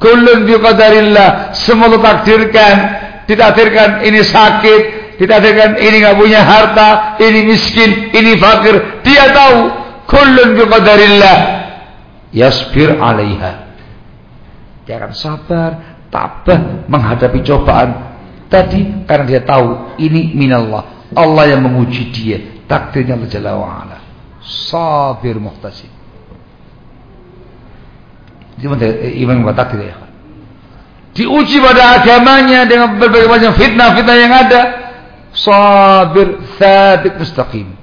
Kullun biqadarillah. Semua takdirkan. Ditakdirkan ini sakit, ditakdirkan ini nggak punya harta, ini miskin, ini fakir. Dia tahu kullun biqadarillah. Yasbir 'alaiha. Dia akan sabar, tabah menghadapi cobaan tadi karena dia tahu ini minallah. Allah yang menguji dia. Takdirnya Allah Jalla wa'ala. Sabir muhtasib. Iman kepada takdir ya. Diuji pada agamanya dengan berbagai macam fitnah-fitnah yang ada. Sabir, thabit, mustaqim.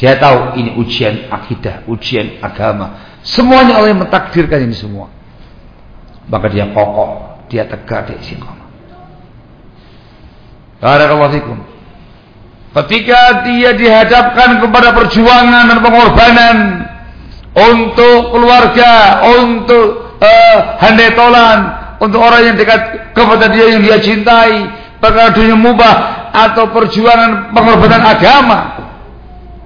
Dia tahu ini ujian akidah, ujian agama. Semuanya Allah yang mentakdirkan ini semua. Maka dia kokoh, dia tegak, dia istiqamah. Barakallahu. Ketika dia dihadapkan kepada perjuangan dan pengorbanan untuk keluarga, untuk uh, handai tolan, untuk orang yang dekat kepada dia yang dia cintai, perkara dunia mubah atau perjuangan pengorbanan agama,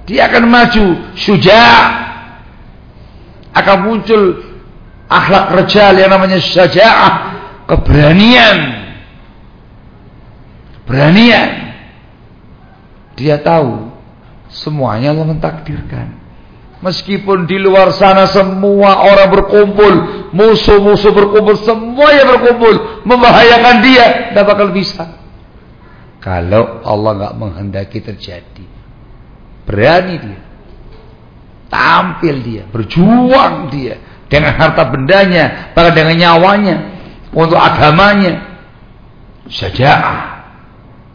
dia akan maju, suja akan muncul akhlak rejal yang namanya syaja'ah, keberanian. Keberanian. Dia tahu semuanya Allah mentakdirkan. Meskipun di luar sana semua orang berkumpul, musuh-musuh berkumpul, semuanya berkumpul, membahayakan dia, tidak bakal bisa. Kalau Allah nggak menghendaki terjadi, berani dia, tampil dia, berjuang dia, dengan harta bendanya, bahkan dengan nyawanya untuk agamanya. Saja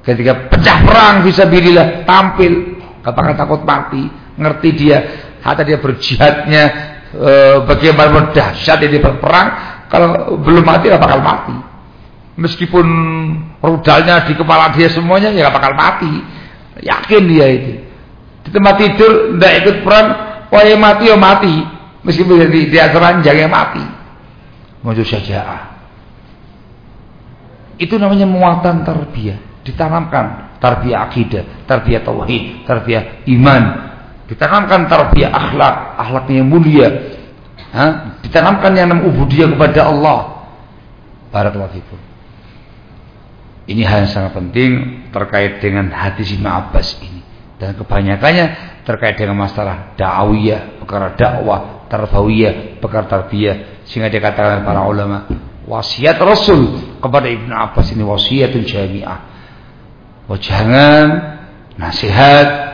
ketika pecah perang bisa birilah tampil, katakan takut mati, ngerti dia, hatta dia berjihadnya e, bagaimana dahsyat dia berperang, kalau belum mati gak bakal mati. Meskipun rudalnya di kepala dia semuanya ya bakal mati. Yakin dia itu. Di tempat tidur tidak ikut perang, wah ya mati ya mati. Meskipun di, di atas yang mati. Muncul syaja'ah. Itu namanya muatan tarbiyah. Ditanamkan tarbiyah akidah, tarbiyah tauhid, tarbiyah iman. Ditanamkan tarbiyah akhlak, akhlaknya yang mulia. Ha? Ditanamkan yang namanya ubudiyah kepada Allah. Barakallahu fikum. Ini hal yang sangat penting terkait dengan hadis Ibn Abbas ini. Dan kebanyakannya terkait dengan masalah da'awiyah, perkara dakwah, tarbawiyah, perkara tarbiyah sehingga dikatakan para ulama wasiat Rasul kepada Ibnu Abbas ini wasiatun jami'ah. Oh jangan nasihat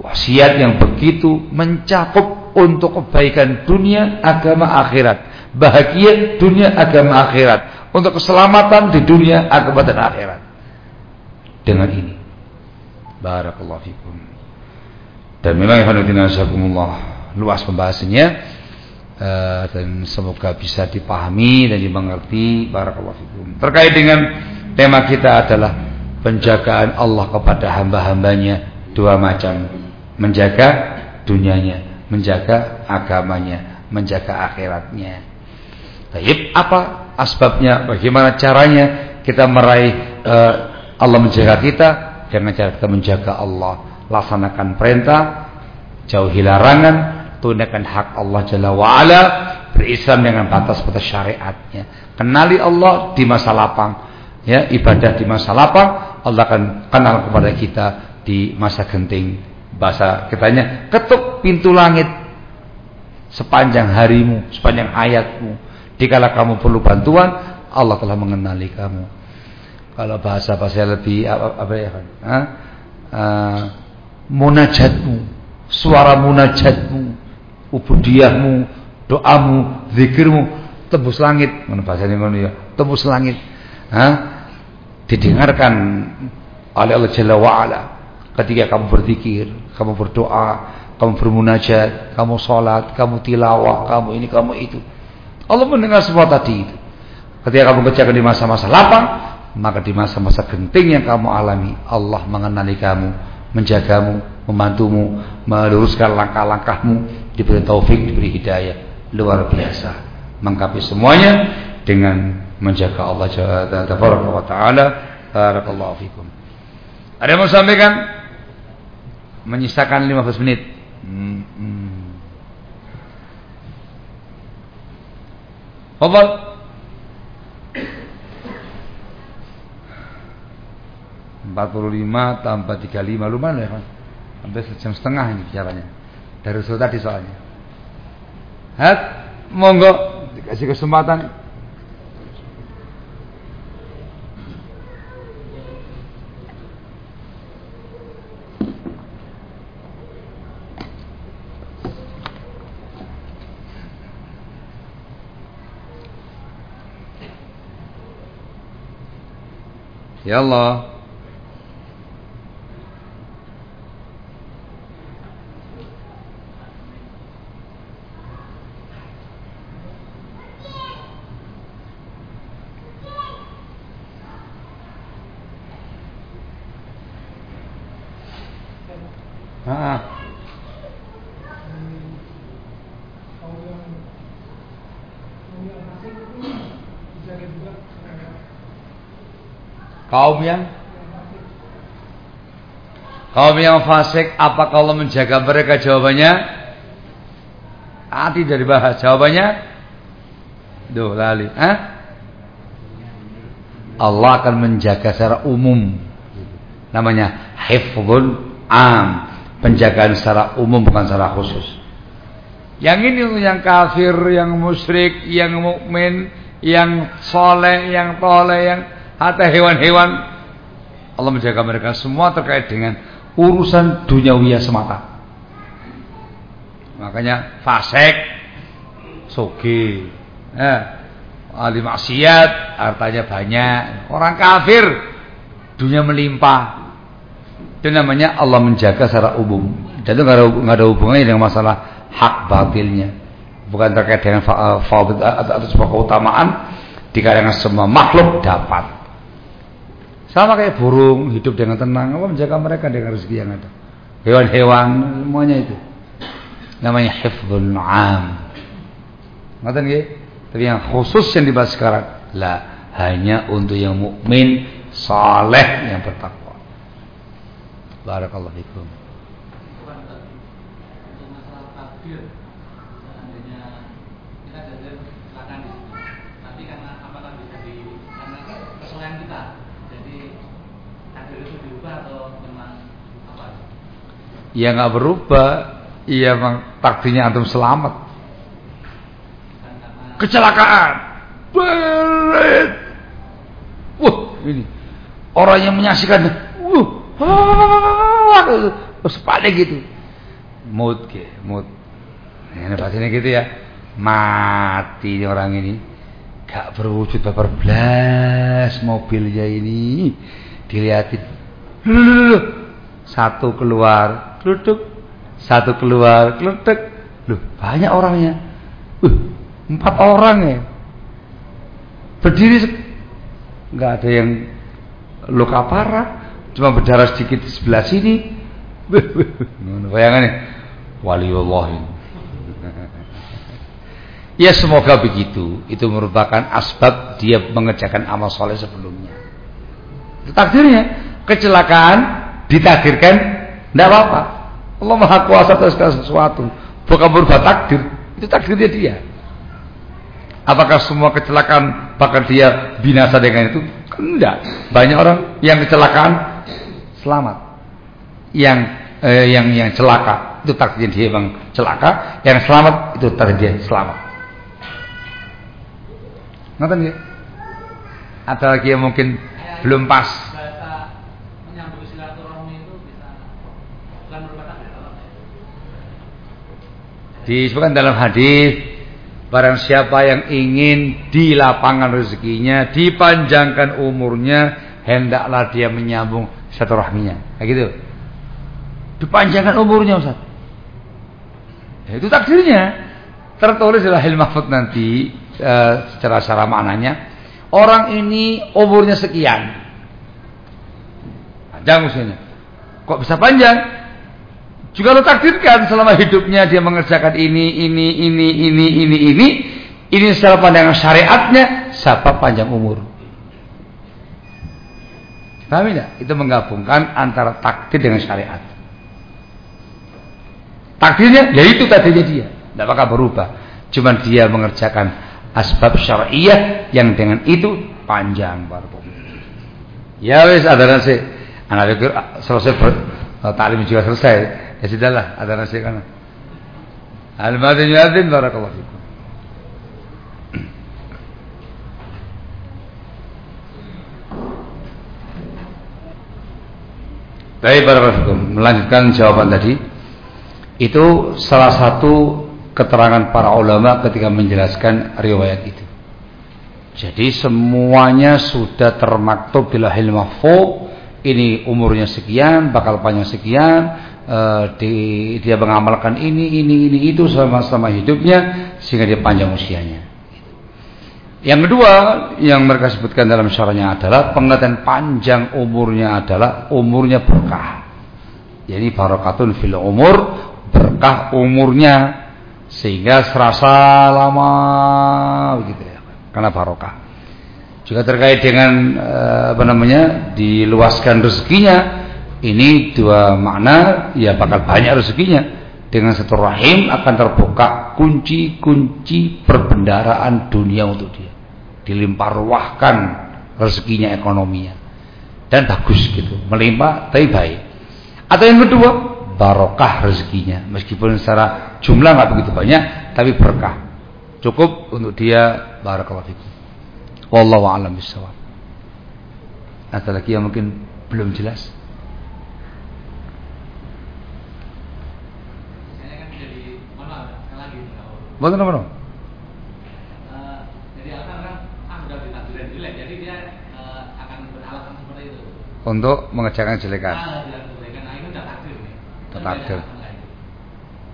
wasiat yang begitu mencakup untuk kebaikan dunia, agama, akhirat. Bahagia dunia, agama, akhirat. Untuk keselamatan di dunia, agama dan akhirat. Dengan ini. Barakallahu fikum. Dan memang luas pembahasannya uh, dan semoga bisa dipahami dan dimengerti barakallahu fikum. Terkait dengan tema kita adalah penjagaan Allah kepada hamba-hambanya dua macam, menjaga dunianya, menjaga agamanya, menjaga akhiratnya. Baik, apa asbabnya? Bagaimana caranya kita meraih uh, Allah menjaga kita? Dengan cara kita menjaga Allah, laksanakan perintah, jauhi larangan, tunaikan hak Allah Jalla wa'ala berislam dengan batas-batas syariatnya kenali Allah di masa lapang ya ibadah di masa lapang Allah akan kenal kepada kita di masa genting bahasa kitanya ketuk pintu langit sepanjang harimu sepanjang hayatmu dikala kamu perlu bantuan Allah telah mengenali kamu kalau bahasa-bahasa lebih apa, apa ya kan uh, munajatmu suara munajatmu ubudiyahmu, doamu, zikirmu tembus langit. Mana bahasanya ngono ya? Tembus langit. Hah? Didengarkan oleh Allah Jalla wa ala ketika kamu berzikir, kamu berdoa, kamu bermunajat, kamu sholat, kamu tilawah, kamu ini, kamu itu. Allah mendengar semua tadi itu. Ketika kamu kerjakan di masa-masa lapang, maka di masa-masa genting yang kamu alami Allah mengenali kamu menjagamu membantumu meluruskan langkah-langkahmu diberi taufik diberi hidayah. Luar biasa. Mengkapi semuanya dengan menjaga Allah Taala. Barakallahu ada yang mau sampaikan menyisakan 15 menit hmm, hmm. Fadal. Empat puluh lima tambah tiga lima lumayan ya kan? Hampir sejam setengah ini bicaranya. Dari usul tadi soalnya. Hat, monggo dikasih kesempatan Ya Allah. Ah. Kaum yang Kaum yang fasik apakah Allah menjaga mereka? Jawabannya Hati dari bahas. Jawabannya Duh lali. Hah? Allah akan menjaga secara umum. Namanya Hifzul am. Penjagaan secara umum bukan secara khusus. Yang ini yang kafir Yang musyrik Yang mukmin Yang soleh Yang toleh Yang Hatta hewan-hewan. Allah menjaga mereka semua terkait dengan urusan duniawiya semata. Makanya fasek, soge, eh, ahli maksiat, hartanya banyak. Orang kafir, dunia melimpah. Itu namanya Allah menjaga secara umum. Dan itu nggak ada, ada hubungannya dengan masalah hak batilnya. Bukan terkait dengan fadil atau sebuah keutamaan di kalangan semua makhluk dapat. Sama kayak burung hidup dengan tenang. Allah menjaga mereka dengan rezeki yang ada. Hewan-hewan semuanya itu. Namanya hifdzul am. Ngerti nggih? Tapi yang khusus yang dibahas sekarang lah hanya untuk yang mukmin saleh yang bertakwa. Barakallahu fikum. Ya nggak berubah. Iya memang takdirnya antum selamat. Kecelakaan. Berit. Wah ini. Orang yang menyaksikan. Wah ah, sepalik gitu. Mood ke mood. Ini bahasanya gitu ya. Mati orang ini. Gak berwujud baper belas mobilnya ini. Dilihatin. Satu keluar Kluduk. Satu keluar, kluduk. Loh, banyak orangnya. Uh, empat orang ya. Berdiri nggak ada yang luka parah, cuma berdarah sedikit di sebelah sini. Bayangannya waliullah. [LAUGHS] Ya semoga begitu. Itu merupakan asbab dia mengerjakan amal soleh sebelumnya. Takdirnya. Kecelakaan ditakdirkan tidak apa-apa. Allah Maha Kuasa atas segala sesuatu. Bukan berubah takdir. Itu takdirnya dia. Apakah semua kecelakaan bahkan dia binasa dengan itu? Tidak. Banyak orang yang kecelakaan selamat. Yang eh, yang yang celaka itu takdirnya dia memang celaka. Yang selamat itu takdir dia selamat. Ngerti ya? Ada lagi yang mungkin belum pas. Disebutkan dalam hadis barang siapa yang ingin di lapangan rezekinya, dipanjangkan umurnya, hendaklah dia menyambung satu rahminya. Kayak gitu. Dipanjangkan umurnya Ustaz. Ya, itu takdirnya. Tertulis dalam ilmu mahfud nanti uh, secara secara maknanya orang ini umurnya sekian. Panjang usianya. Kok bisa panjang? Juga lo takdirkan selama hidupnya dia mengerjakan ini, ini, ini, ini, ini, ini. Ini secara pandangan syariatnya, siapa panjang umur. Paham tidak? Itu menggabungkan antara takdir dengan syariat. Takdirnya, ya itu tadinya dia. Tidak bakal berubah. Cuma dia mengerjakan asbab syariah yang dengan itu panjang. Ya wis ada nasi. Anak pikir selesai ber, taklim juga selesai. Ya sudahlah, ada nasi kan. Al-Madin yuadzin barakallahu fikum. Baik barakallahu Melanjutkan jawaban tadi. Itu salah satu keterangan para ulama ketika menjelaskan riwayat itu. Jadi semuanya sudah termaktub di lahil mahfuz. Ini umurnya sekian, bakal panjang sekian, uh, di, dia mengamalkan ini, ini, ini, itu selama selama hidupnya sehingga dia panjang usianya. Yang kedua yang mereka sebutkan dalam syarahnya adalah pengertian panjang umurnya adalah umurnya berkah. Jadi barokatun fil umur berkah umurnya sehingga serasa lama begitu ya karena barokah juga terkait dengan eh, apa namanya diluaskan rezekinya ini dua makna ya bakal banyak rezekinya. Dengan satu rahim akan terbuka kunci-kunci perbendaraan dunia untuk dia. Dilimpah ruahkan rezekinya ekonominya. Dan bagus gitu melimpah tapi baik. Atau yang kedua barokah rezekinya. Meskipun secara jumlah nggak begitu banyak tapi berkah. Cukup untuk dia barakallahu fikum. Wallahu a'lam bishawab ada lagi yang mungkin belum jelas Bukan apa Jadi akan kan ah sudah ditakdirin jelek, jadi dia uh, akan beralasan seperti itu. Untuk mengerjakan jelekan. Ah, takdir.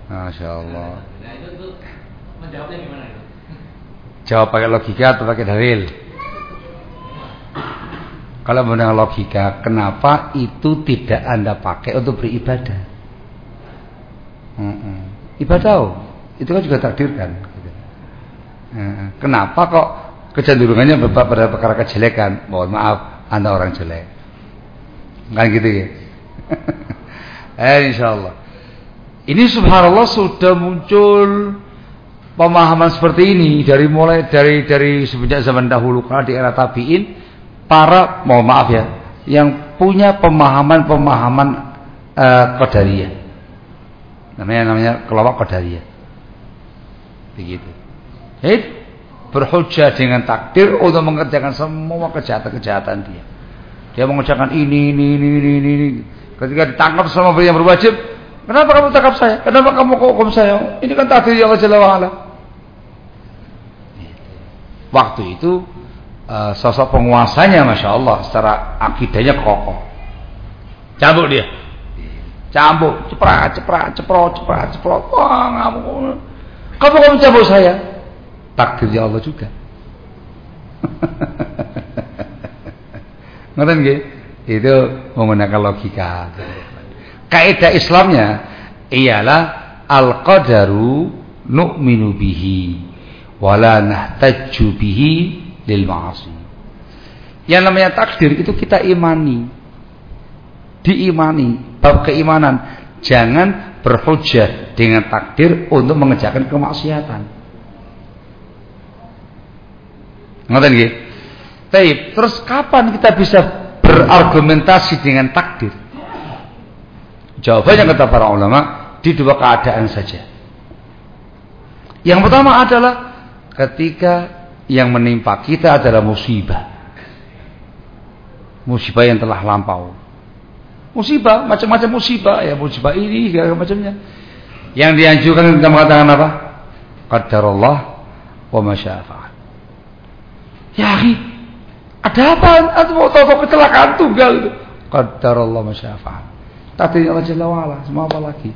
Masya Allah. Nah itu tuh menjawabnya gimana itu? Jawab pakai logika atau pakai dalil? Kalau mendengar logika, kenapa itu tidak anda pakai untuk beribadah? Hmm, Ibadah, oh. Itu kan juga takdirkan. Kenapa kok kecenderungannya pada perkara kejelekan? Mohon maaf, anda orang jelek. Kan gitu ya. [LAUGHS] Eh insyaallah. Ini subhanallah sudah muncul pemahaman seperti ini dari mulai dari dari semenjak zaman dahulu karena di era tabiin para mohon maaf ya yang punya pemahaman-pemahaman uh, qadariyah. Namanya namanya kelompok qadariyah. Begitu. Hei, berhujjah dengan takdir untuk mengerjakan semua kejahatan-kejahatan dia. Dia mengerjakan ini ini ini ini ini Ketika ditangkap sama yang berwajib, kenapa kamu tangkap saya? Kenapa kamu hukum saya? Ini kan takdir Allah Jalla wa'ala. Waktu itu uh, sosok penguasanya Masya Allah secara akidahnya kokoh. Cabut dia. Cabut, ceprat, ceprat, ceprot, ceprat, ceprot. Wah, kamu, kamu kamu cabut saya. Takdirnya Allah juga. Ngerti nggih? itu menggunakan logika. Kaidah Islamnya ialah al-qadaru nu'minu bihi wala nahtajju bihi lil ma'asi. Yang namanya takdir itu kita imani. Diimani, bab keimanan. Jangan berhujjah dengan takdir untuk mengerjakan kemaksiatan. Ngoten nggih? Baik, terus kapan kita bisa berargumentasi dengan takdir? Jawabannya kata para ulama di dua keadaan saja. Yang pertama adalah ketika yang menimpa kita adalah musibah. Musibah yang telah lampau. Musibah, macam-macam musibah, ya musibah ini segala macamnya. Yang dianjurkan kita mengatakan apa? Qadarullah wa masyafa'al. Ya, ada apa? Atau mau tahu kecelakaan tunggal itu. Allah masyafa'al. Takdir Allah Jalla wa'ala. Semua apa lagi?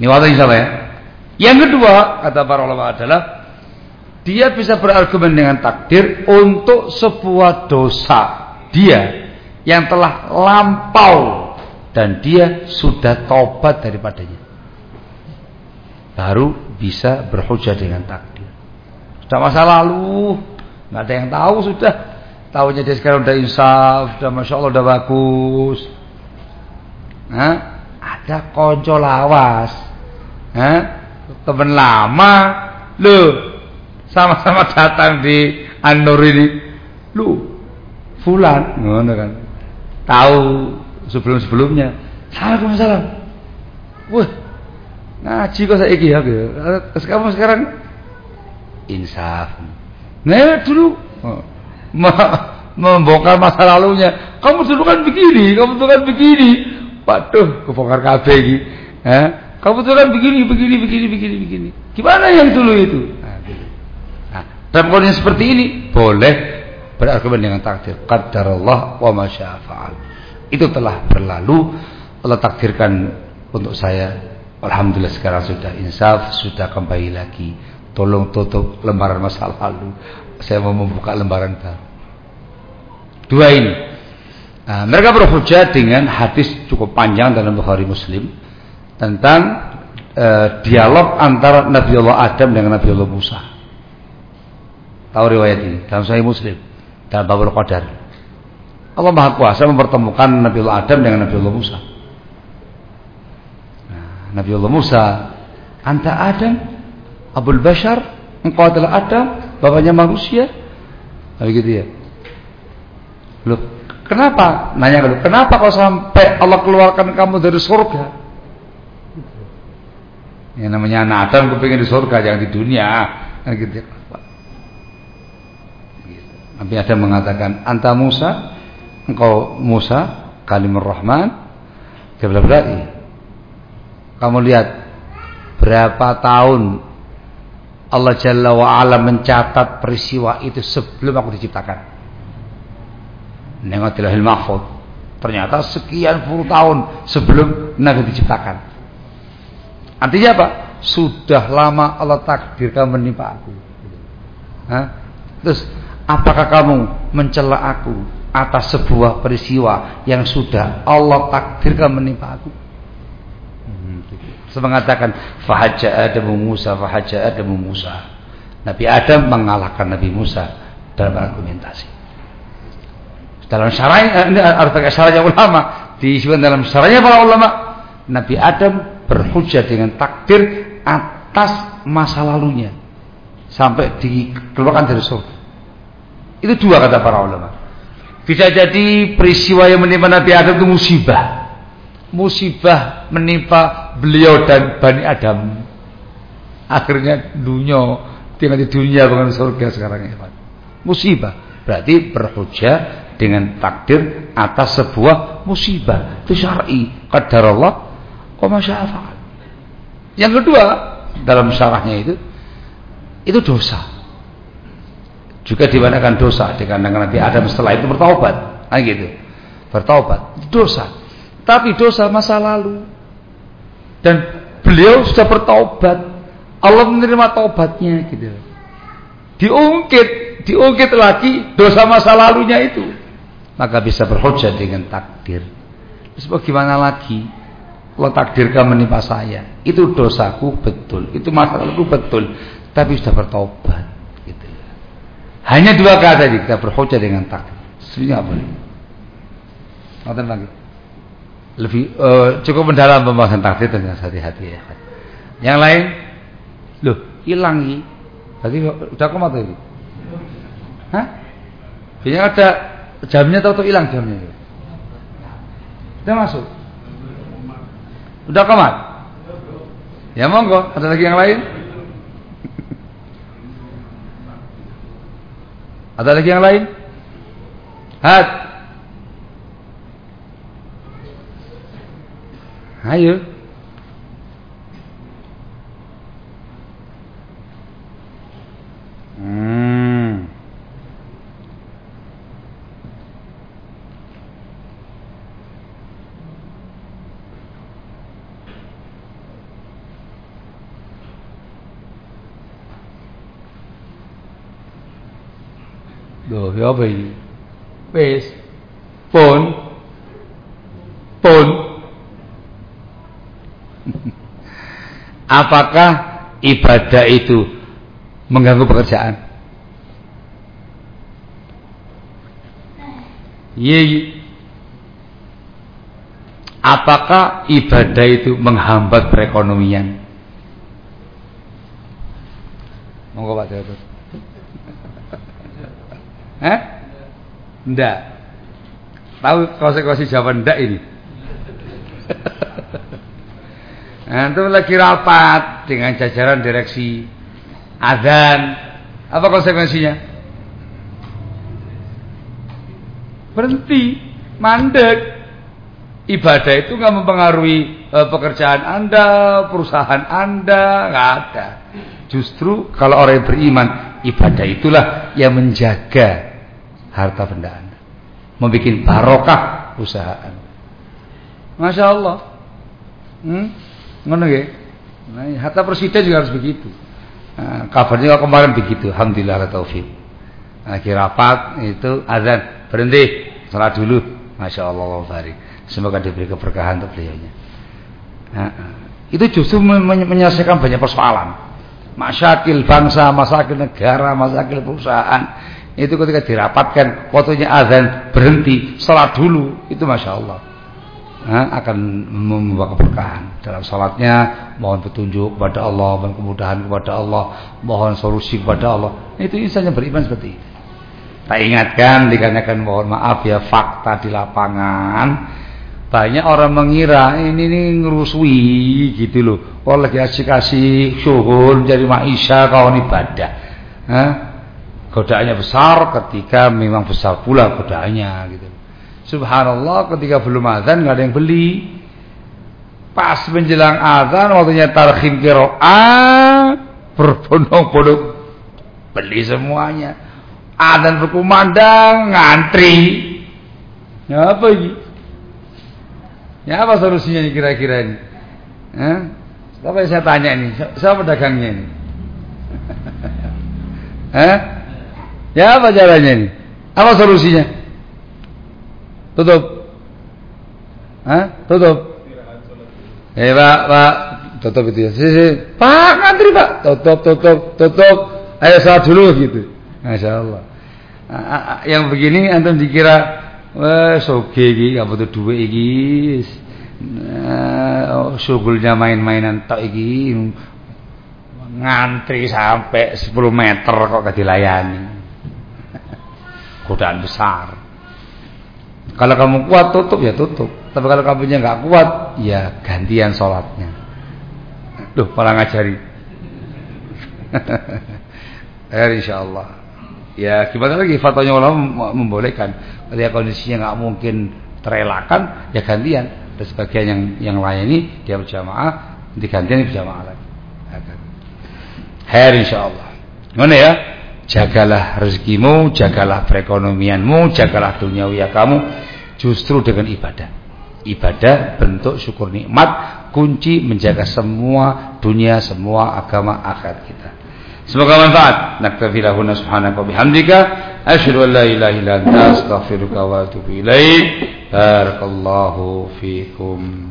Ini waktu insya Allah ya. Yang kedua, kata para ulama adalah dia bisa berargumen dengan takdir untuk sebuah dosa dia yang telah lampau dan dia sudah tobat daripadanya. Baru bisa berhujah dengan takdir. Sudah masa lalu, nggak ada yang tahu sudah. Tahunya dia sekarang udah insaf, sudah masya Allah udah bagus. Nah, ada konco lawas, nah, teman lama, loh sama-sama datang di An-Nur ini lu fulan ngono kan tahu sebelum-sebelumnya. Assalamualaikum. Wah ngaji kok saya ya kamu sekarang? Insaf. Nah dulu oh, membongkar masa lalunya. Kamu dulu kan begini kamu dulu kan begini. Waduh kebongkar kabeh iki. Eh kamu dulu kan begini begini begini begini begini. Gimana yang dulu itu? Dalam kondisi seperti ini boleh berargumen dengan takdir. Qadarullah wa masyafa'al. Itu telah berlalu. Allah takdirkan untuk saya. Alhamdulillah sekarang sudah insaf, sudah kembali lagi. Tolong tutup lembaran masa lalu. Saya mau membuka lembaran baru. Dua ini. Nah, mereka berhujah dengan hadis cukup panjang dalam Bukhari Muslim tentang uh, dialog antara Nabi Allah Adam dengan Nabi Allah Musa. Tahu riwayat ini dalam Sahih Muslim dalam Babul Qadar. Allah Maha Kuasa mempertemukan Nabi Allah Adam dengan Nabi Allah Musa. Nah, Nabi Allah Musa, anta Adam, Abul Bashar, engkau adalah Adam, bapaknya manusia. Begitu gitu ya. Loh, kenapa? Nanya kalau kenapa kau sampai Allah keluarkan kamu dari surga? Yang namanya anak Adam kepingin di surga, jangan di dunia. Kan gitu ya. Nabi Adam mengatakan, "Anta Musa, engkau Musa, kalimur Rahman." Dia Kamu lihat berapa tahun Allah Jalla wa ala mencatat peristiwa itu sebelum aku diciptakan. Nengotilahil mahfud. Ternyata sekian puluh tahun sebelum Nabi diciptakan. Artinya apa? Sudah lama Allah takdirkan menimpa aku. Hah? Terus Apakah kamu mencela aku atas sebuah peristiwa yang sudah Allah takdirkan menimpa aku? Saya mengatakan fahaja Adam Musa fahaja Adam Musa. Nabi Adam mengalahkan Nabi Musa dalam argumentasi. Dalam syarahnya ini harus pakai syarahnya ulama. Disebut dalam syarahnya para ulama, Nabi Adam berhujah dengan takdir atas masa lalunya sampai dikeluarkan dari surga. Itu dua kata para ulama. Bisa jadi peristiwa yang menimpa Nabi Adam itu musibah. Musibah menimpa beliau dan Bani Adam. Akhirnya dunia tinggal di dunia bukan surga sekarang ini. Musibah berarti berhujah dengan takdir atas sebuah musibah. Itu syar'i. Allah wa. Yang kedua dalam syarahnya itu itu dosa juga dikarenakan dosa dikarenakan Nabi Adam setelah itu bertaubat. Nah gitu. Bertaubat. Dosa. Tapi dosa masa lalu. Dan beliau sudah bertaubat. Allah menerima taubatnya gitu. Diungkit diungkit lagi dosa masa lalunya itu. Maka bisa berhujah dengan takdir. Terus bagaimana lagi? Allah takdirkan menimpa saya itu dosaku betul itu masa laluku betul tapi sudah bertobat hanya dua kata saja kita berhujah dengan takdir. Sebenarnya apa? Ngoten lagi. Lebih uh, cukup mendalam pembahasan takdir dengan hati-hati ya. Yang lain, loh hilang ini. Berarti udah komat ini. Hah? Biasanya ada jamnya atau hilang jamnya? Udah masuk. Udah komat. Ya monggo, ada lagi yang lain? Ada lagi yang lain? Hat. Ayo. Hmm. Loh, ya apa ini? Wis. Pun. Pun. [LAUGHS] Apakah ibadah itu mengganggu pekerjaan? Iya, iya. Apakah ibadah itu menghambat perekonomian? Monggo Pak Direktur. Eh? Ndak. Tahu konsekuensi jawaban ndak ini? [LAUGHS] Antum lagi rapat dengan jajaran direksi azan. Apa konsekuensinya? Berhenti, mandek. Ibadah itu nggak mempengaruhi uh, pekerjaan Anda, perusahaan Anda, nggak ada. Justru kalau orang yang beriman, ibadah itulah yang menjaga harta benda Anda. Membuat barokah usaha Anda. Masya Allah. Hmm? Nggih. Nah, hatta presiden juga harus begitu. Nah, kabarnya kemarin begitu. Alhamdulillah taufik. Lagi rapat itu azan berhenti salat dulu. Masya Allah barik. Semoga diberi keberkahan untuk beliaunya. Nah, itu justru menyelesaikan banyak persoalan masyakil bangsa, masyakil negara, masyakil perusahaan. Itu ketika dirapatkan, waktunya azan berhenti, salat dulu, itu masya Allah. Nah, akan membawa keberkahan dalam salatnya mohon petunjuk kepada Allah mohon kemudahan kepada Allah mohon solusi kepada Allah itu insan yang beriman seperti itu tak ingatkan dikarenakan mohon maaf ya fakta di lapangan banyak orang mengira ini nih ngerusui gitu loh. Oh lagi asik-asik syuhur menjadi maisha kawan ibadah. Hah? Godaannya besar ketika memang besar pula godaannya gitu. Subhanallah ketika belum azan nggak ada yang beli. Pas menjelang azan waktunya tarhim kiro'ah berbondong-bondong beli semuanya. Azan berkumandang ngantri. Ya apa ini? Ya apa solusinya nih kira-kira ini? Eh? Apa saya tanya ini? Siapa pedagangnya ini? [LAUGHS] eh? Ya apa caranya ini? Apa solusinya? Tutup. Hah? Tutup. Eh Pak, Pak, tutup itu ya. Sisi, Pak, ngantri Pak. Tutup, tutup, tutup. Ayo salat dulu gitu. Masya Allah. Yang begini antum dikira Wah, soge iki gak butuh duit iki. Nah, sugulnya main-mainan tok iki. Ngantri sampai 10 meter kok gak dilayani. Godaan besar. Kalau kamu kuat tutup ya tutup. Tapi kalau kamunya nggak kuat, ya gantian sholatnya. Duh, malah ngajari. [LAUGHS] eh, insya Allah. Ya gimana lagi fatwanya ulama membolehkan ketika kondisinya nggak mungkin terelakkan ya gantian dan sebagian yang yang layani dia berjamaah digantian berjamaah lagi Her insyaallah mana ya jagalah rezekimu jagalah perekonomianmu jagalah duniawi kamu justru dengan ibadah ibadah bentuk syukur nikmat kunci menjaga semua dunia semua agama akhirat kita Semoga manfaat. Naktafi lahuna subhanaka bihamdika asyhadu an la ilaha illa anta astaghfiruka wa atubu ilaik. Barakallahu fikum.